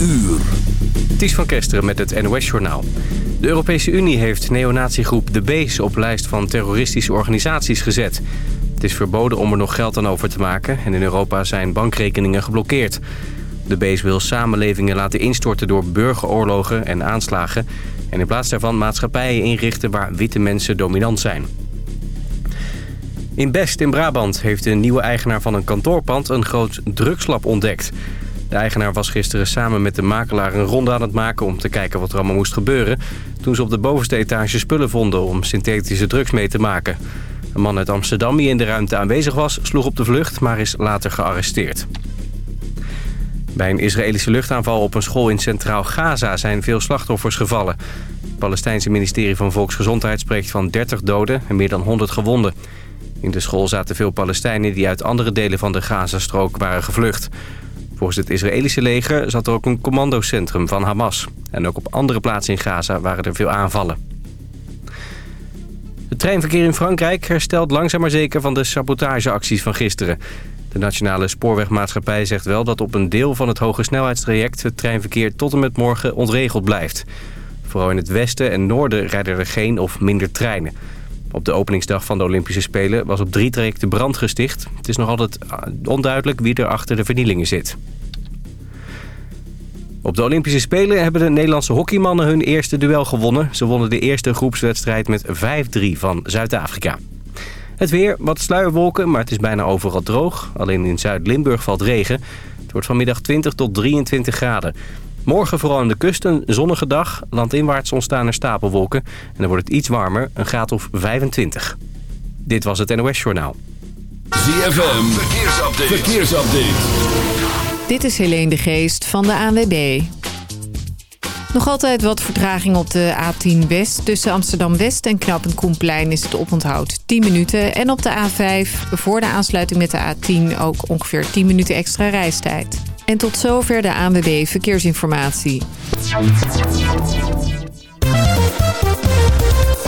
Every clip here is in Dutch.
uur. Ties van Kesteren met het NOS-journaal. De Europese Unie heeft neonatiegroep De Bees op lijst van terroristische organisaties gezet. Het is verboden om er nog geld aan over te maken en in Europa zijn bankrekeningen geblokkeerd. De Bees wil samenlevingen laten instorten door burgeroorlogen en aanslagen... en in plaats daarvan maatschappijen inrichten waar witte mensen dominant zijn. In Best in Brabant heeft de nieuwe eigenaar van een kantoorpand een groot drugslab ontdekt. De eigenaar was gisteren samen met de makelaar een ronde aan het maken om te kijken wat er allemaal moest gebeuren... toen ze op de bovenste etage spullen vonden om synthetische drugs mee te maken. Een man uit Amsterdam die in de ruimte aanwezig was sloeg op de vlucht, maar is later gearresteerd. Bij een Israëlische luchtaanval op een school in Centraal Gaza zijn veel slachtoffers gevallen. Het Palestijnse ministerie van Volksgezondheid spreekt van 30 doden en meer dan 100 gewonden. In de school zaten veel Palestijnen die uit andere delen van de Gazastrook waren gevlucht. Volgens het Israëlische leger zat er ook een commandocentrum van Hamas. En ook op andere plaatsen in Gaza waren er veel aanvallen. Het treinverkeer in Frankrijk herstelt langzaam maar zeker van de sabotageacties van gisteren. De Nationale Spoorwegmaatschappij zegt wel dat op een deel van het hoge snelheidstraject... het treinverkeer tot en met morgen ontregeld blijft. Vooral in het westen en noorden rijden er geen of minder treinen. Op de openingsdag van de Olympische Spelen was op drie trajecten brand gesticht. Het is nog altijd onduidelijk wie er achter de vernielingen zit. Op de Olympische Spelen hebben de Nederlandse hockeymannen hun eerste duel gewonnen. Ze wonnen de eerste groepswedstrijd met 5-3 van Zuid-Afrika. Het weer, wat sluierwolken, maar het is bijna overal droog. Alleen in Zuid-Limburg valt regen. Het wordt vanmiddag 20 tot 23 graden. Morgen vooral aan de kust een zonnige dag. Landinwaarts ontstaan er stapelwolken. En dan wordt het iets warmer, een graad of 25. Dit was het NOS Journaal. ZFM, verkeersupdate. verkeersupdate. Dit is Helene de Geest van de ANWB. Nog altijd wat vertraging op de A10 West. Tussen Amsterdam-West en Knappend Koenplein is het oponthoud 10 minuten. En op de A5 voor de aansluiting met de A10 ook ongeveer 10 minuten extra reistijd. En tot zover de ANWB Verkeersinformatie.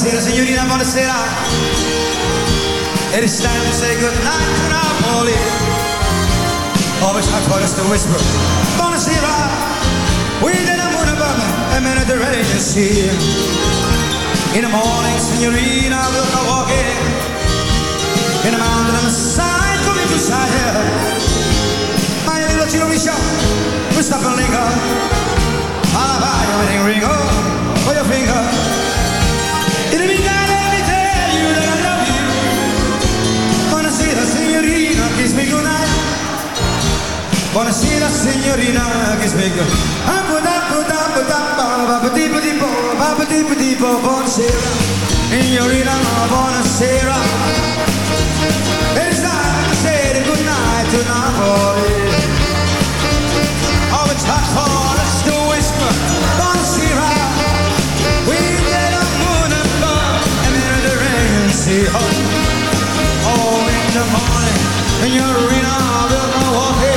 Buonasera signorina, buonasera. It is time to say goodnight to Napoli. Always hard for us to whisper. Buonasera. We did a moon above a Mediterranean sea. In the morning, signorina, we'll go walking. In the mountain on the side, coming to side. My little stop and linger. I'll buy you a wedding ring, oh, for your finger. Buonasera, signorina, me good. Buonasera, signorina, buonasera. It's time to say goodnight to Napoli. Oh, it's hot for us to whisper. Buonasera. We did a moon above and then the rain see her. Oh, in the morning, in arena, we'll go walking.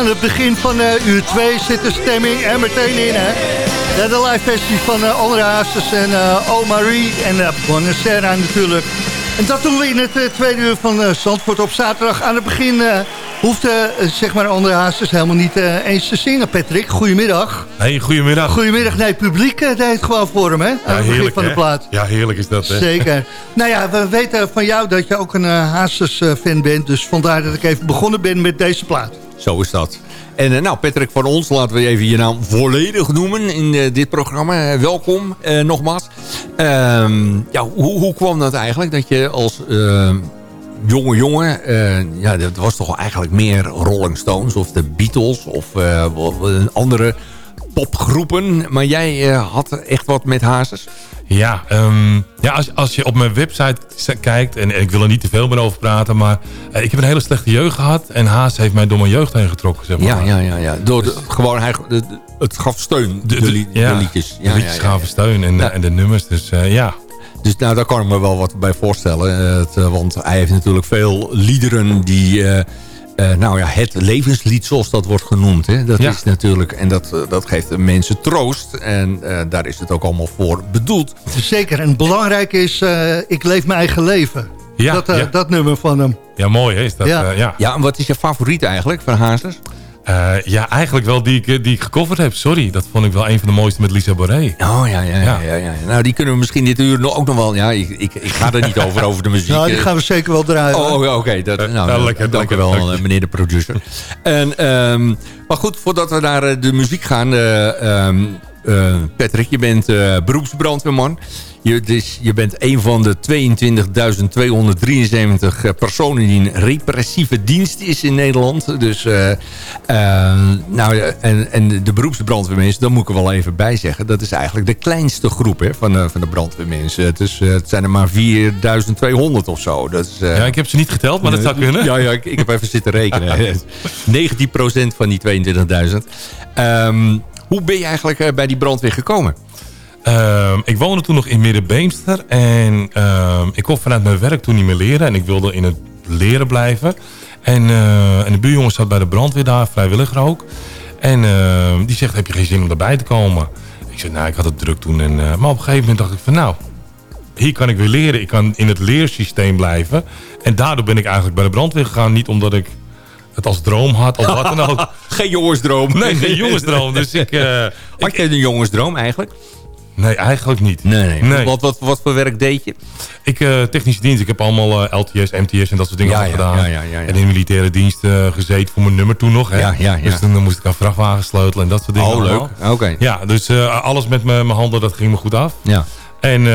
Aan het begin van uh, uur 2 zit de stemming er meteen in. Hè? de live versie van uh, Andere Hazes en uh, Oh Marie en uh, Bonacera natuurlijk. En dat doen we in het tweede uur van Zandvoort op zaterdag. Aan het begin hoeft zeg maar Andere Hazes helemaal niet eens te zingen, Patrick. Goedemiddag. Hey, goedemiddag. Goedemiddag. Nee, het publiek deed het gewoon voor hem, hè? Aan ja, het begin van de plaat. Ja, heerlijk is dat, hè? Zeker. nou ja, we weten van jou dat je ook een Hazes-fan bent. Dus vandaar dat ik even begonnen ben met deze plaat. Zo is dat. En uh, nou, Patrick van ons, laten we even je naam volledig noemen in uh, dit programma. Uh, welkom, nogmaals. Ehm, ja, hoe, hoe kwam dat eigenlijk dat je als ehm, jonge jongen... ja, dat was toch eigenlijk meer Rolling Stones of de Beatles of andere popgroepen. Maar jij had echt wat met Hazes? Ja, um, ja als, als je op mijn website kijkt... En, ik wil er niet te veel meer over praten... maar uh, ik heb een hele slechte jeugd gehad... en Haas heeft mij door mijn jeugd heen getrokken. Zeg maar. Ja, ja, ja, ja. Door de, gewoon, hij, de, het gaf steun, de, de, ja, de liedjes. Ja, de liedjes ja, gaven steun en, en de nummers. Dus uh, ja... Dus nou, daar kan ik me wel wat bij voorstellen. Het, want hij heeft natuurlijk veel liederen die uh, nou ja, het levenslied zoals dat wordt genoemd. Hè? Dat is natuurlijk, en dat, uh, dat geeft de mensen troost. En uh, daar is het ook allemaal voor bedoeld. Zeker, en belangrijk is, ik leef mijn eigen leven. Ja, dat, ja. dat nummer van hem. Ja, mooi hè, is dat. Ja. ja. ja, en wat is je favoriet eigenlijk van Hazes? Uh, ja, eigenlijk wel die ik, eh, die ik gecoverd heb. Sorry, dat vond ik wel een van de mooiste met Lisa Boré. Oh ja, ja, ja. ja, ja. Nou, die kunnen we misschien dit uur ook nog wel... Ja, ik, ik, ik ga er niet over, over de muziek. Nou, die gaan we zeker wel draaien. Oh, oké. Okay, dat, nou, uh, lekker, dank lekker, wel, meneer de producer. en, um, maar goed, voordat we naar de muziek gaan... Um, Patrick, je bent beroepsbrandweerman. Je, dus, je bent een van de 22.273 eh, personen die in repressieve dienst is in Nederland. Dus, uh, uh, nou, en, en de beroepsbrandweermensen, daar moet ik er wel even bij zeggen. Dat is eigenlijk de kleinste groep hè, van, de, van de brandweermensen. Het, is, het zijn er maar 4.200 of zo. Dat is, ja, ik heb ze niet geteld, maar dat zou kunnen. Ja, ja ik, ik heb even zitten rekenen. 19% van die 22.000. Um, ehm, hoe ben je eigenlijk bij die brandweer gekomen? Uh, ik woonde toen nog in Middenbeemster. En uh, ik kon vanuit mijn werk toen niet meer leren. En ik wilde in het leren blijven. En, uh, de buurjongen zat bij de brandweer daar, vrijwilliger ook. En ehm, die zegt, heb je geen zin om erbij te komen? Ik zei, nou, ik had het druk toen. En, eh, maar op een gegeven moment dacht ik van, nou, hier kan ik weer leren. Ik kan in het leersysteem blijven. En daardoor ben ik eigenlijk bij de brandweer gegaan. Niet omdat ik het als droom had of wat dan ook. geen jongensdroom. Nee, geen jongensdroom. Dus ik, uh, had je een jongensdroom eigenlijk? Nee, eigenlijk niet. Nee, nee. nee. Wat, wat, wat voor werk deed je? Ik, uh, technische dienst. Ik heb allemaal uh, LTS, MTS en dat soort dingen ja, ja, gedaan. Ja, En in militaire dienst uh, gezeten voor mijn nummer toen nog. Hè? Ja, ja, ja. Dus toen moest ik aan vrachtwagen sleutelen en dat soort dingen. Oh, leuk. Oké. Ja, dus alles met mijn handen, dat ging me goed af. Ja. En...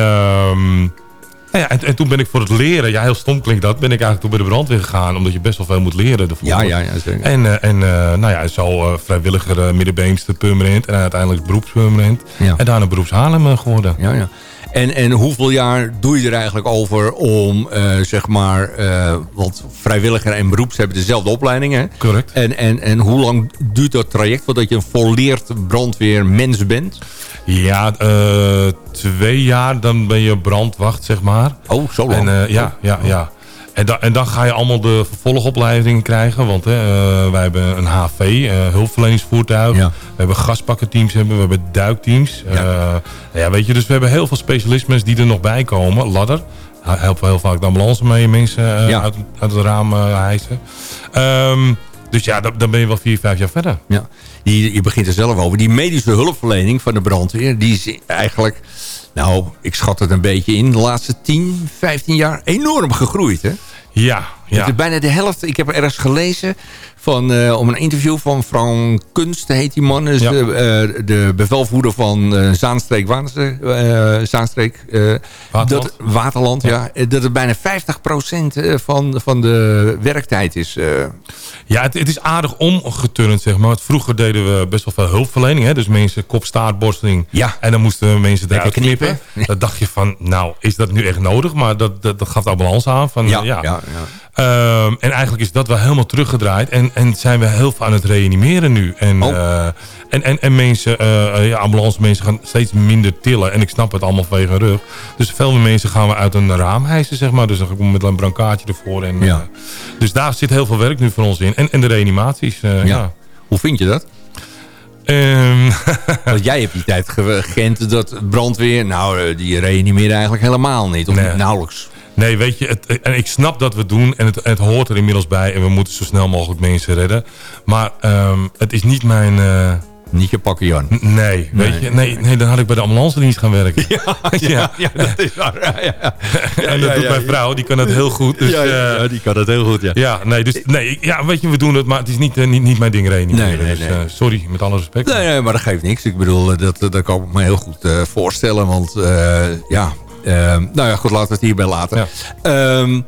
Nou ja, en, toen ben ik voor het leren, ja heel stom klinkt dat, ben ik eigenlijk toen bij de brandweer gegaan. Omdat je best wel veel moet leren. Ja, ja, ja, zeker. En, uh, en uh, nou ja, zo uh, vrijwilliger middenbeemster permanent en uiteindelijk beroepspermanent. Ja. En daarna beroepshalem geworden. Ja, ja. En, en hoeveel jaar doe je er eigenlijk over om, zeg maar, want vrijwilliger en beroeps hebben dezelfde opleidingen. Correct. En, en, en hoe lang duurt dat traject voordat je een volleerd brandweermens bent? Ja, uh, twee jaar dan ben je brandwacht, zeg maar. Oh, zo lang? En, uh, ja, oh. ja, ja. En, da en, dan ga je allemaal de vervolgopleiding krijgen. Want hè, uh, wij hebben een HV, hulpverleningsvoertuig. Ja. We hebben gaspakkenteams, hebben, we hebben duikteams. Ja. ja, weet je, dus we hebben heel veel specialismes die er nog bij komen. Ladder. Helpen we heel vaak de ambulance mee, mensen ja. uit, uit, het raam hijsen. Um, dus ja, dan, dan ben je wel vier, vijf jaar verder. Ja die, je begint er zelf over. Die medische hulpverlening van de brandweer, die is eigenlijk... Nou, ik schat het een beetje in. De laatste 10, 15 jaar enorm gegroeid, hè? Ja, ja. Bijna de helft. Ik heb ergens gelezen van, uh, om een interview van Frank Kunst, heet die man. Dus de, uh, de, bevelvoerder van uh, Zaanstreek, Zaanstreek Waterland, dat, Waterland ja. ja. Dat het bijna 50% van, van de werktijd is. Ja, het, het, is aardig omgeturnd, zeg maar. Want vroeger deden we best wel veel hulpverlening. Hè? Dus mensen kop, staart, borsteling. Ja. En dan moesten mensen eruit knippen. knippen. Dan dacht je van, nou, is dat nu echt nodig? Maar dat, dat, dat gaf de ambulance aan. Van, ja, ja. ja, ja. Um, en eigenlijk is dat wel helemaal teruggedraaid. En, en zijn we heel veel aan het reanimeren nu. En, oh. uh, en, en, en mensen, uh, ja, ambulance mensen gaan steeds minder tillen. En ik snap het allemaal vanwege rug. Dus veel meer mensen gaan we uit een raam hijsen, zeg maar. Dus dan kom met een brankaartje ervoor. En, ja. uh, dus daar zit heel veel werk nu voor ons in. En, en de reanimaties, ja. ja. Hoe vind je dat? Ehm, Want jij hebt die tijd ge- gekend dat brandweer... Nou, eh, die reanimeerde eigenlijk helemaal niet. Of Nee. nauwelijks. Nee, weet je, het, en ik snap dat we het doen en het, het hoort er inmiddels bij. En we moeten zo snel mogelijk mensen redden. Maar ehm, het is niet mijn... eh, Niet je pakken, Jan. nee, weet Nee. je, nee, nee, dan had ik bij de ambulance dienst gaan werken. Ja, ja, dat is waar. Ja, en dat doet mijn vrouw, die kan het heel goed. Dus, ja, eh, ja, die kan dat heel goed, ja. Ja, nee, dus, nee, ja, weet je, we doen het, maar het is niet, eh, niet, niet mijn ding reanimeren. Nee, nee, dus, nee. eh, sorry, met alle respect. Nee, nee, maar dat geeft niks. Ik bedoel, eh, dat, dat kan ik me heel goed eh, voorstellen. Want eh, ja, eh, nou ja, goed, laten we het hierbij laten. Ja. Ehm,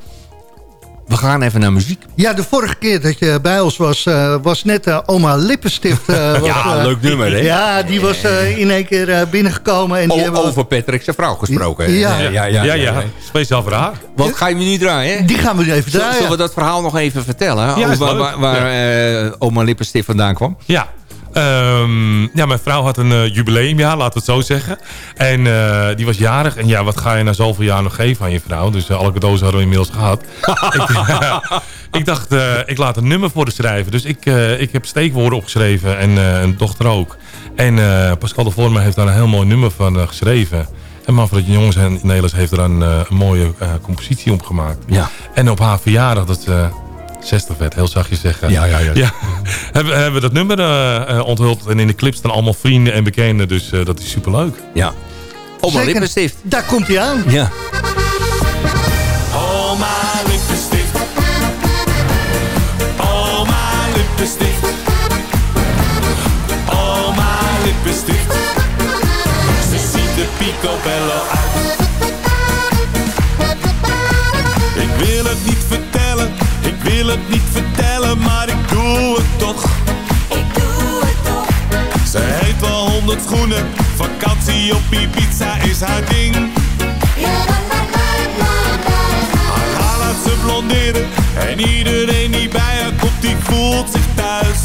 we gaan even naar muziek. Ja, de vorige keer dat je bij ons was, eh, was net eh, oma Lippenstift. eh, Ja, leuk nummer, hè? Ja, die was eh, in één keer eh, binnengekomen. En die O- hebben we- over Patrick zijn vrouw gesproken. Ja. ja, ja. ja, ja, ja. speciaal voor haar. Wat ga je me nu draaien? die gaan we nu even draaien. zullen we dat verhaal nog even vertellen? Ja, Over waar waar, waar eh, oma Lippenstift vandaan kwam? Ja. Ehm, ja, mijn vrouw had een eh, jubileumjaar, laten we het zo zeggen. En eh, die was jarig. En ja, wat ga je na zoveel jaar nog geven aan je vrouw? Dus eh, alle cadeaus hadden we inmiddels gehad. ik, ik dacht, ik laat een nummer voor haar schrijven. Dus ik, ik heb steekwoorden opgeschreven en een dochter ook. En Pascal de Vormer heeft daar een heel mooi nummer van geschreven. En Manfred Jongens en Nelis heeft er een, een mooie compositie op gemaakt. Ja. En op haar verjaardag, dat 60 werd, heel zachtjes zeggen. Ja, ja, ja. ja hebben, hebben we dat nummer eh, eh, onthuld. En in de clip staan allemaal vrienden en bekenden. Dus eh, dat is superleuk. Ja. Oma Zeker. Lippenstift. Daar komt hij aan. Ja. Oma lippenstift. Oma lippenstift. Het niet vertellen, maar ik doe het toch. Ik doe het toch. Ze heeft wel honderd schoenen, vakantie op Ibiza is haar ding. Haar haar laat ze blonderen En iedereen die bij haar komt die voelt zich thuis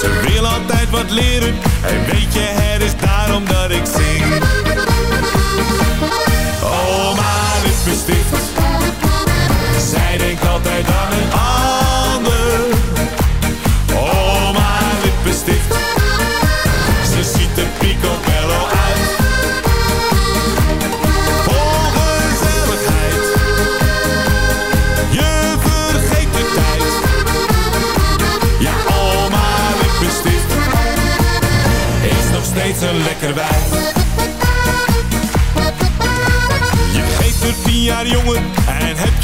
Ze wil altijd wat leren En weet je het is daarom dat ik zing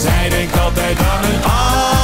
zij denkt altijd aan een.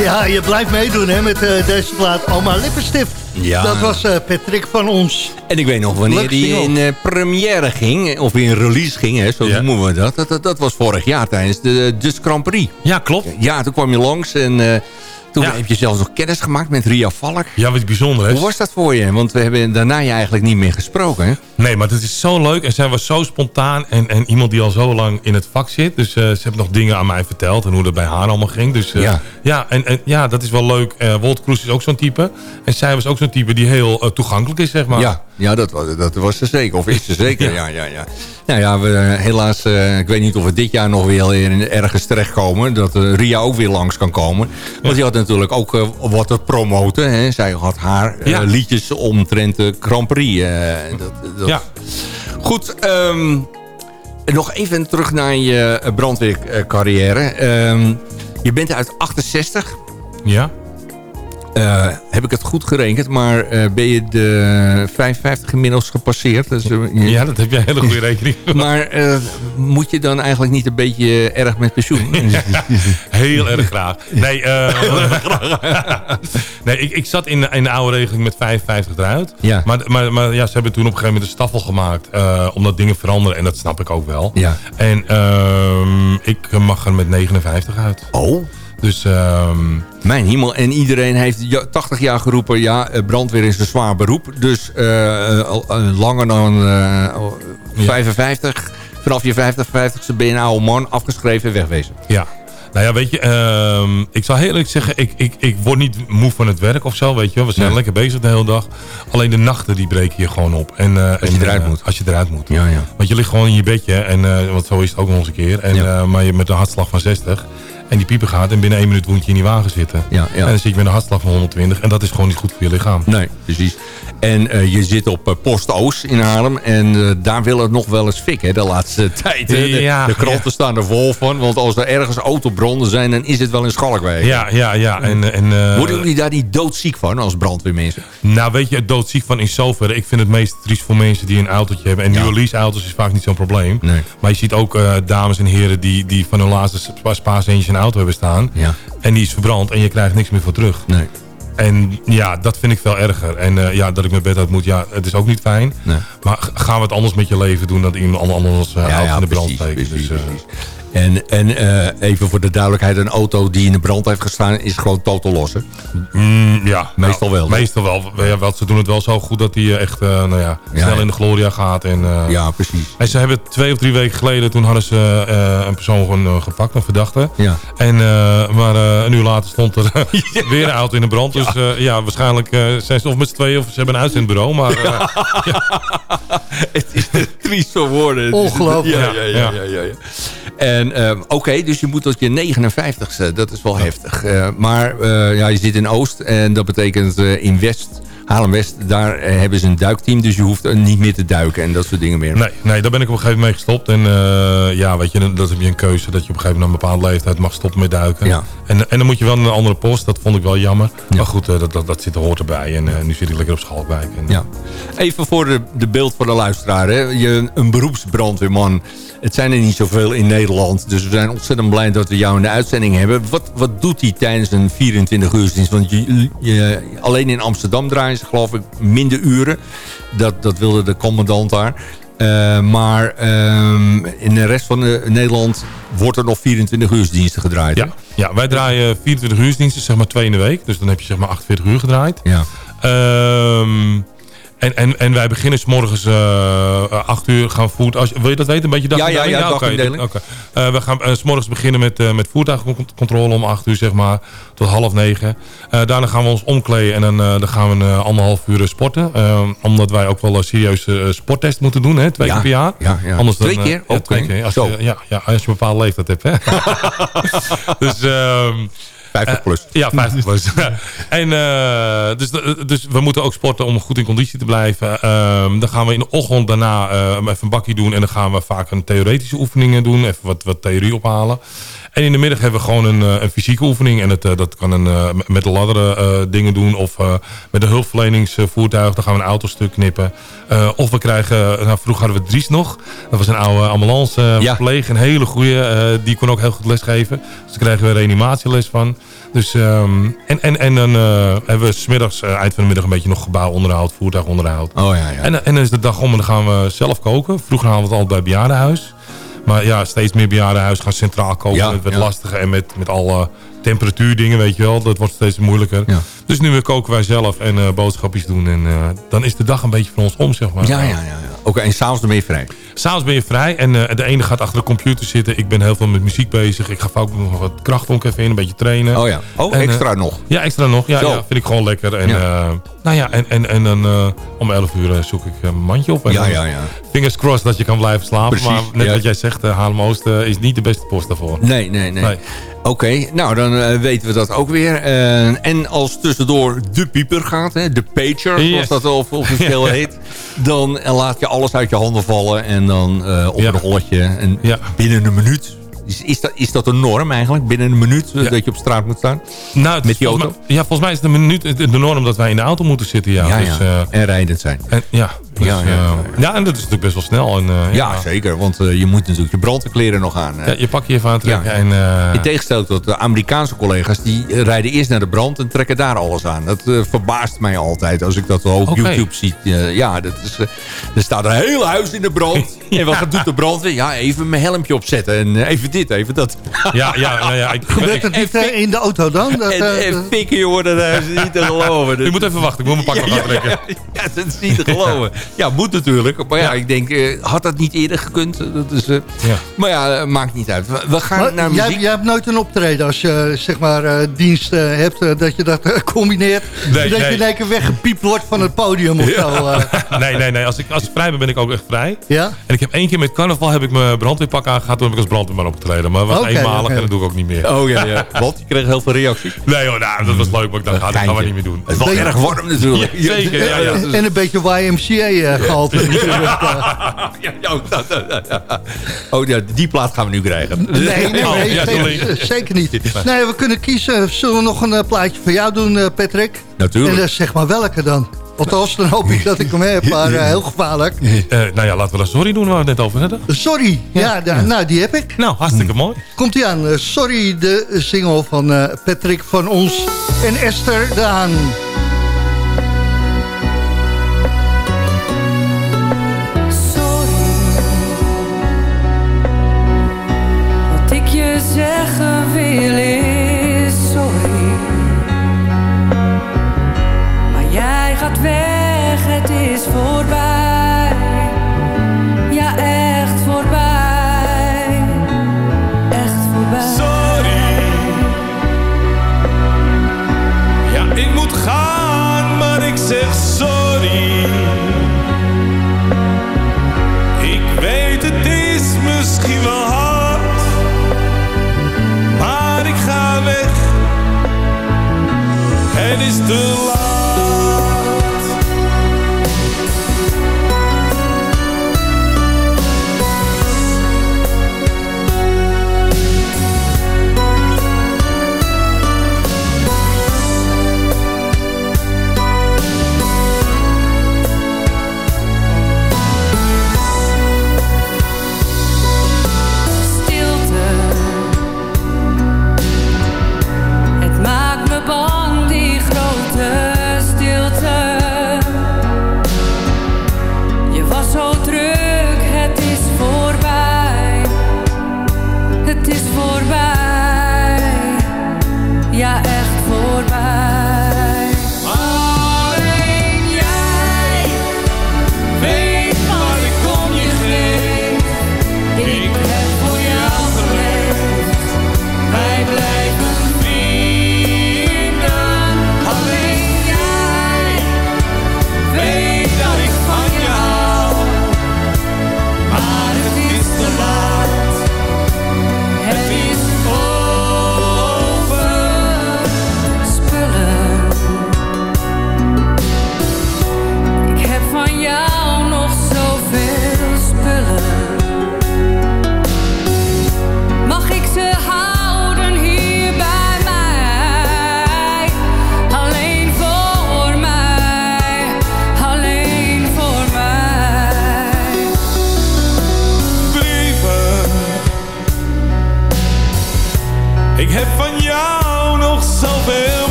Ja, je blijft meedoen hè, met eh, deze plaat. Oma Lippenstift. Ja. Dat was eh, Patrick van ons. En ik weet nog wanneer Leuk die in eh, première ging, of in release ging, hè, zo Ja. noemen we dat. Dat, dat. dat was vorig jaar tijdens de Dutch Grand Prix. Ja, klopt. Ja, toen kwam je langs en eh, Toen Ja. heb je zelfs nog kennis gemaakt met Ria Valk. Ja, wat bijzonder is. Hoe was dat voor je? Want we hebben daarna je eigenlijk niet meer gesproken. Hè? Nee, maar het is zo leuk. En zij was zo spontaan. En, en iemand die al zo lang in het vak zit. Dus eh, ze heeft nog dingen aan mij verteld. En hoe dat bij haar allemaal ging. Dus eh, Ja. ja, en, en, ja, dat is wel leuk. Eh Wolt Kroes is ook zo'n type. En zij was ook zo'n type die heel toegankelijk is, zeg maar. Ja, ja dat, was- dat was ze zeker. Of is ze zeker, ja, ja, ja. Nou ja, we, helaas, eh, ik weet niet of we dit jaar nog weer ergens terechtkomen. Dat eh, Ria ook weer langs kan komen. Want die had natuurlijk ook eh, wat te promoten. Hè. Zij had haar eh, Ja. liedjes omtrent de Grand Prix. eh, dat, dat. Ja. Goed, ehm, nog even terug naar je eh, brandweercarrière. Ehm, je bent uit 68. Ja? Eh, heb ik het goed gerekend, maar eh, ben je de 55 inmiddels gepasseerd? Dus, Ja, dat heb jij een hele goede rekening. Maar moet je dan eigenlijk niet een beetje erg met pensioen? Heel erg graag. Nee, nee ik, ik zat in, de- in de oude regeling met 55 eruit. Ja. Maar, maar, maar ja, ze hebben toen op een gegeven moment een staffel gemaakt. omdat dingen veranderen. En dat snap ik ook wel. Ja. En ehm, ik mag er met 59 uit. Oh, Dus ehm, mijn hemel. En iedereen heeft ja, 80 jaar geroepen... ja, eh, brandweer is een zwaar beroep. Dus eh, eh, langer dan eh, 55... Vanaf je 50, 50ste ben je een oude man, afgeschreven en wegwezen. ja. Nou ja, weet je, ehm, ik zal heel eerlijk zeggen, ik, ik, ik word niet moe van het werk of zo, weet je wel. We zijn Nee. lekker bezig de hele dag. Alleen de nachten die breken je gewoon op. En, Als je en, eruit moet. Als je eruit moet. Ja, ja. Want je ligt gewoon in je bedje, en, want zo is het ook nog eens een keer. En, Ja. maar je met een hartslag van 60 en die pieper gaat en binnen één minuut moet je in die wagen zitten. Ja, ja. En dan zit je met een hartslag van 120 en dat is gewoon niet goed voor je lichaam. Nee, precies. En eh, je zit op Oost in Haarlem. En eh, daar wil het nog wel eens fik, hè, de laatste tijd. De, Ja, de kranten ja. staan er vol van. Want als er ergens autobranden zijn, dan is het wel in Schalkwijk. Ja, ja, ja. En, en, eh, Worden jullie daar niet doodziek van als brandweermensen? Nou, weet je, doodziek van in zoverre. Ik vind het meest triest voor mensen die een autootje hebben. En nieuwe leaseauto's is vaak niet zo'n probleem. Nee. Maar je ziet ook dames en heren die, die van hun laatste spa- spaarcentje een auto hebben staan. Ja. En die is verbrand en je krijgt niks meer voor terug. Nee. En ja, dat vind ik veel erger. En eh, ja, dat ik mijn bed uit moet, ja, het is ook niet fijn. Nee. Maar gaan we het anders met je leven doen dan iemand anders uh, auto in de brand precies, steken. precies, Dus, eh, precies. En, en eh, even voor de duidelijkheid, een auto die in de brand heeft gestaan is gewoon totaal los. Hè? Mm, ja, Meestal nou, wel, hè? Meestal wel. Ja, wel. Ze doen het wel zo goed dat hij echt eh, nou ja, Ja, snel ja. in de gloria gaat. En, eh, Ja, precies. En ze hebben twee of drie weken geleden, toen hadden ze eh, een persoon gewoon, eh, gepakt, een verdachte. Ja. En, eh, maar eh, een uur later stond er weer een auto in de brand. Dus ja, ja waarschijnlijk eh, zijn ze of met z'n tweeën of ze hebben een uitzendbureau. Maar eh, Het is triest voor woorden. Ongelooflijk. Ja, ja, ja. ja, ja, ja. En ehm, oké, dus je moet tot je 59ste. Dat is wel heftig. Eh, maar eh, ja, je zit in Oost en dat betekent eh, in West, Haarlem-West, daar eh, hebben ze een duikteam. Dus je hoeft niet meer te duiken en dat soort dingen meer. nee, nee, daar ben ik op een gegeven moment mee gestopt. En eh, ja, weet je, dat heb je een keuze dat je op een gegeven moment een bepaalde leeftijd mag stoppen met duiken. Ja. En, en dan moet je wel naar een andere post. Dat vond ik wel jammer. Ja. Maar goed, eh, dat, dat, dat zit, hoort erbij. En nu zit ik lekker op Schalkwijk. En, Ja. Even voor de, de beeld voor de luisteraar. Hè. Je, een beroepsbrandweerman. Het zijn er niet zoveel in Nederland. Dus we zijn ontzettend blij dat we jou in de uitzending hebben. Wat, wat doet hij tijdens een 24 uursdienst? Want je, je- alleen in Amsterdam draaien geloof ik minder uren. Dat, dat wilde de commandant daar. Eh, maar ehm, in de rest van de, Nederland wordt er nog 24 uursdiensten gedraaid. Ja, ja, wij draaien 24 uursdiensten, zeg maar twee in de week. Dus dan heb je zeg maar 48 uur gedraaid. Ja. Ehm, en, en, en wij beginnen s morgens eh 8 uur gaan voert. Als, wil je dat weten? Een beetje Ja, ja, ja, dagindeling. Oké. Eh, we gaan eh, s morgens beginnen met, eh met voertuigcontrole om 8 uur, zeg maar, tot half negen. Eh, daarna gaan we ons omkleden en dan, eh, dan gaan we een anderhalf uur sporten. Eh, omdat wij ook wel een serieuze eh, sporttest moeten doen, hè, twee Ja, keer per jaar. ja, ja. Anders Twee dan, eh, keer? Ja, twee keer. Als Zo. je, ja, ja, als je een bepaalde leeftijd hebt, hè. dus... ehm 50 plus. ja, 50 plus. en, eh, dus, dus we moeten ook sporten om goed in conditie te blijven. Ehm, dan gaan we in de ochtend daarna eh, even een bakje doen. En dan gaan we vaak een theoretische oefeningen doen. Even wat, wat theorie ophalen. En in de middag hebben we gewoon een, eh, een fysieke oefening. En dat, eh, dat kan een, eh, met de ladderen eh, dingen doen. Of eh, met een hulpverleningsvoertuig. Dan gaan we een autostuk knippen. Eh, of we krijgen... Nou, vroeger hadden we Dries nog. Dat was een oude ambulance eh, Ja. verpleeg. Een hele goede. eh, die kon ook heel goed lesgeven. Dus daar krijgen we reanimatieles van. Dus, ehm, en, en, en dan eh, hebben we smiddags, eh eind van de middag, een beetje nog gebouwonderhoud, voertuigonderhoud. Oh ja, ja. En, en dan is de dag om en dan gaan we zelf koken. Vroeger hadden we het altijd bij bejaardenhuis. Maar ja, steeds meer bejaardenhuis gaan centraal koken Ja, met, met ja. lastige en met, met alle temperatuurdingen, weet je wel. Dat wordt steeds moeilijker. Ja. Dus nu weer koken wij zelf en eh boodschapjes doen. En dan is de dag een beetje van ons om, zeg maar. Ja, ja, ja. ja. Oké, en s'avonds ben je vrij. S'avonds ben je vrij en eh, de ene gaat achter de computer zitten. Ik ben heel veel met muziek bezig. Ik ga vaak ook nog wat kracht ook even in, een beetje trainen. Oh ja. Oh, En, eh, extra nog. Ja, extra nog. Ja, ja vind ik gewoon lekker. En, Ja. eh, nou ja, en, en, en dan eh, om 11 uur eh, zoek ik een mandje op. En Ja, ja, ja. Fingers crossed dat je kan blijven slapen. Precies, maar net ja. wat jij zegt, uh, Haarlem-Oost eh, is niet de beste post daarvoor. Nee, nee, nee. Nee. Oké, nou dan eh, weten we dat ook weer. Eh, en als tussendoor de pieper gaat, hè, de pager, zoals dat op- officieel heet... dan eh, laat je alles uit je handen vallen en dan eh op Ja. een rolletje. En Ja. binnen een minuut... Is, is, dat, is dat een norm eigenlijk? Binnen een minuut Ja. dat je op straat moet staan? Nou, het Met is die volgens auto? mij- ja, volgens mij is het een minuut de norm dat wij in de auto moeten zitten. Ja, Ja, dus, ja. en rijdend zijn. en, ja, dus, Ja, ja, ja, en dat is natuurlijk best wel snel. En, eh, Ja, zeker. Want eh, je moet natuurlijk je brandweerkleren nog aan. eh. Ja, je pak je even aantrekken. Ja. En, eh, In tegenstelling tot de Amerikaanse collega's... die eh, rijden eerst naar de brand en trekken daar alles aan. Dat eh, verbaast mij altijd als ik dat op. YouTube zie. Eh, ja, dat is, eh, er staat een heel huis in de brand. En wat doet de brandweer? Ja, even mijn helmpje opzetten. En eh, even dit, even dat. ja, ja, nou ja, ik, Gebeurt het niet eh, in de auto dan? Dat, en, eh, en fikken, jongen, dat is niet te geloven. je moet even wachten, ik moet mijn pak nog ja, ja, aantrekken. ja, dat is niet te geloven. Ja, moet natuurlijk. Maar ja, Ja. ik denk, eh, had dat niet eerder gekund? Dat is, eh, Ja. Maar ja, eh, maakt niet uit. We, gaan maar naar jij, muziek. jij hebt nooit een optreden als je zeg maar eh, dienst eh, hebt, eh, dat je dat eh, combineert. Nee, dat nee. je in één keer weggepiept wordt van het podium of zo. eh. Nee, nee, nee. Als ik, als ik vrij ben, ben ik ook echt vrij. ja? En ik heb één keer met carnaval heb ik mijn brandweerpak aangehad. Toen heb ik als brandweerman opgetreden. Maar dat was eenmalig en dat doe ik ook niet meer. Oh ja, ja. Want je kreeg heel veel reacties. Nee hoor, nou, dat was leuk. Maar ik dacht, ah, dat gaan we niet meer doen. Het was erg warm natuurlijk. Ja, zeker, ja, ja. En een beetje YMCA-gehalte eh. Ja, ja, Oh ja, die plaat gaan we nu krijgen. Nee, nee, Oh, nee, zeker, niet. Nee, we kunnen kiezen. Zullen we nog een eh, plaatje voor jou doen, eh, Patrick? Natuurlijk. En zeg maar welke dan? Althans, dan hoop ik dat ik hem heb, maar heel gevaarlijk. Eh, nou ja, laten we dat sorry doen waar we het net over hadden. Sorry, ja, nou die heb ik. Nou, hartstikke mooi. Komt ie aan. sorry, de single van Patrick van ons en Esther Daan.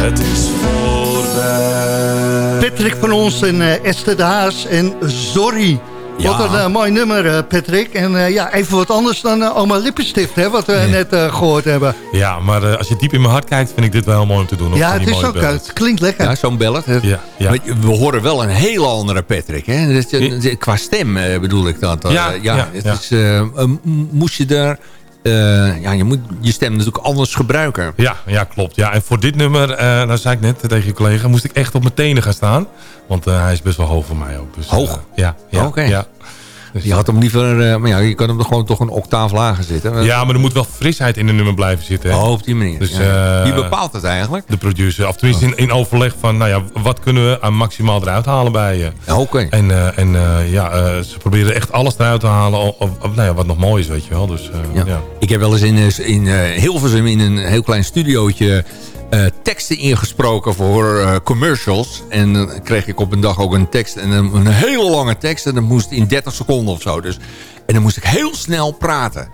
het is voorbij. Patrick van ons en uh, Esther de Haas en Sorry. Ja. Wat een eh, mooi nummer, eh, Patrick. En ja, even wat anders dan uh, allemaal lippenstift, hè, wat we net gehoord hebben. Ja, maar als je diep in mijn hart kijkt, vind ik dit wel heel mooi om te doen. Ja, het is ook, het klinkt lekker. Ja, zo'n ballad. Ja. We horen wel een hele andere Patrick, hè? Qua stem bedoel ik dat. Ja, ja, het is, moest je daar eh, ja, je moet je stem natuurlijk anders gebruiken. Ja, ja, klopt. Ja, en voor dit nummer, eh nou zei ik net tegen je collega, moest ik echt op mijn tenen gaan staan. Want eh, hij is best wel hoog voor mij ook. Dus, Hoog? ja, ja, Oké. ja. Dus, Je had hem liever... eh, maar ja, je kan hem er gewoon toch een octaaf lager zitten. ja, maar er moet wel frisheid in de nummer blijven zitten. Hè? Oh, op die manier. Dus, ja. eh, Wie bepaalt het eigenlijk? De producer. Of tenminste in, in overleg van, nou ja, wat kunnen we aan maximaal eruit halen bij je. Oké. En, eh, en ja, ze proberen echt alles eruit te halen of, nou ja, wat nog mooi is, weet je wel. Dus, Ja. Ik heb wel eens in, in Hilversum in een heel klein studiootje eh, teksten ingesproken voor eh, commercials. En dan kreeg ik op een dag ook een tekst. En een, een hele lange tekst. En dat moest in 30 seconden of zo. Dus, en dan moest ik heel snel praten.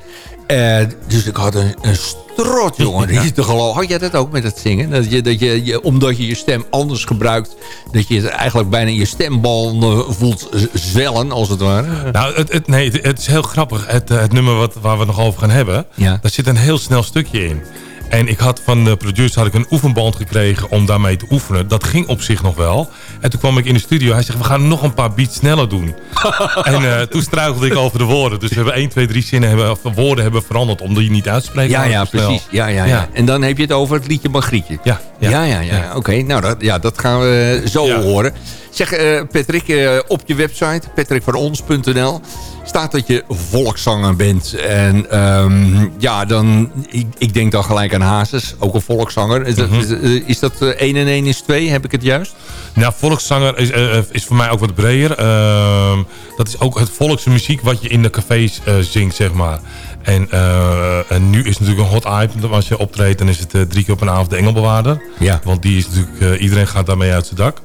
Eh, dus ik had een, een strot, jongen. Te geloven. Had jij dat ook met het zingen? Dat je, dat je, je, omdat je je stem anders gebruikt... dat je eigenlijk bijna je stembal voelt zwellen, als het ware. Nou, het, het, nee, het, het is heel grappig. Het, het nummer wat, waar we het nog over gaan hebben, Ja. daar zit een heel snel stukje in. En ik had van de producer had ik een oefenband gekregen om daarmee te oefenen. Dat ging op zich nog wel. En toen kwam ik in de studio. Hij zegt, we gaan nog een paar beats sneller doen. en eh, toen struikelde ik over de woorden. Dus we hebben 1, 2, 3 zinnen hebben, of woorden hebben veranderd. Omdat je niet uitspreekt. Ja, ja, precies. Ja, ja, ja. Ja. En dan heb je het over het liedje Magrietje. Ja, Ja, ja. ja, ja. Oké, nou dat, ja, dat gaan we zo horen. Zeg, eh, Patrick, eh, op je website, patrickvanons.nl... staat dat je volkszanger bent. En ehm, ja, dan, ik, ik denk dan gelijk aan Hazes, ook een volkszanger. Is, dat, Mhm. is, eh, is dat 1 en 1 is 2, heb ik het juist? Nou, volkszanger is, eh, is voor mij ook wat breder. Ehm, dat is ook het volkse muziek wat je in de cafés eh, zingt, zeg maar. En, eh, en nu is het natuurlijk een hot item. Als je optreedt, dan is het eh, drie keer op een avond de Engelbewaarder. Ja. Want die is natuurlijk, eh, iedereen gaat daarmee uit zijn dak.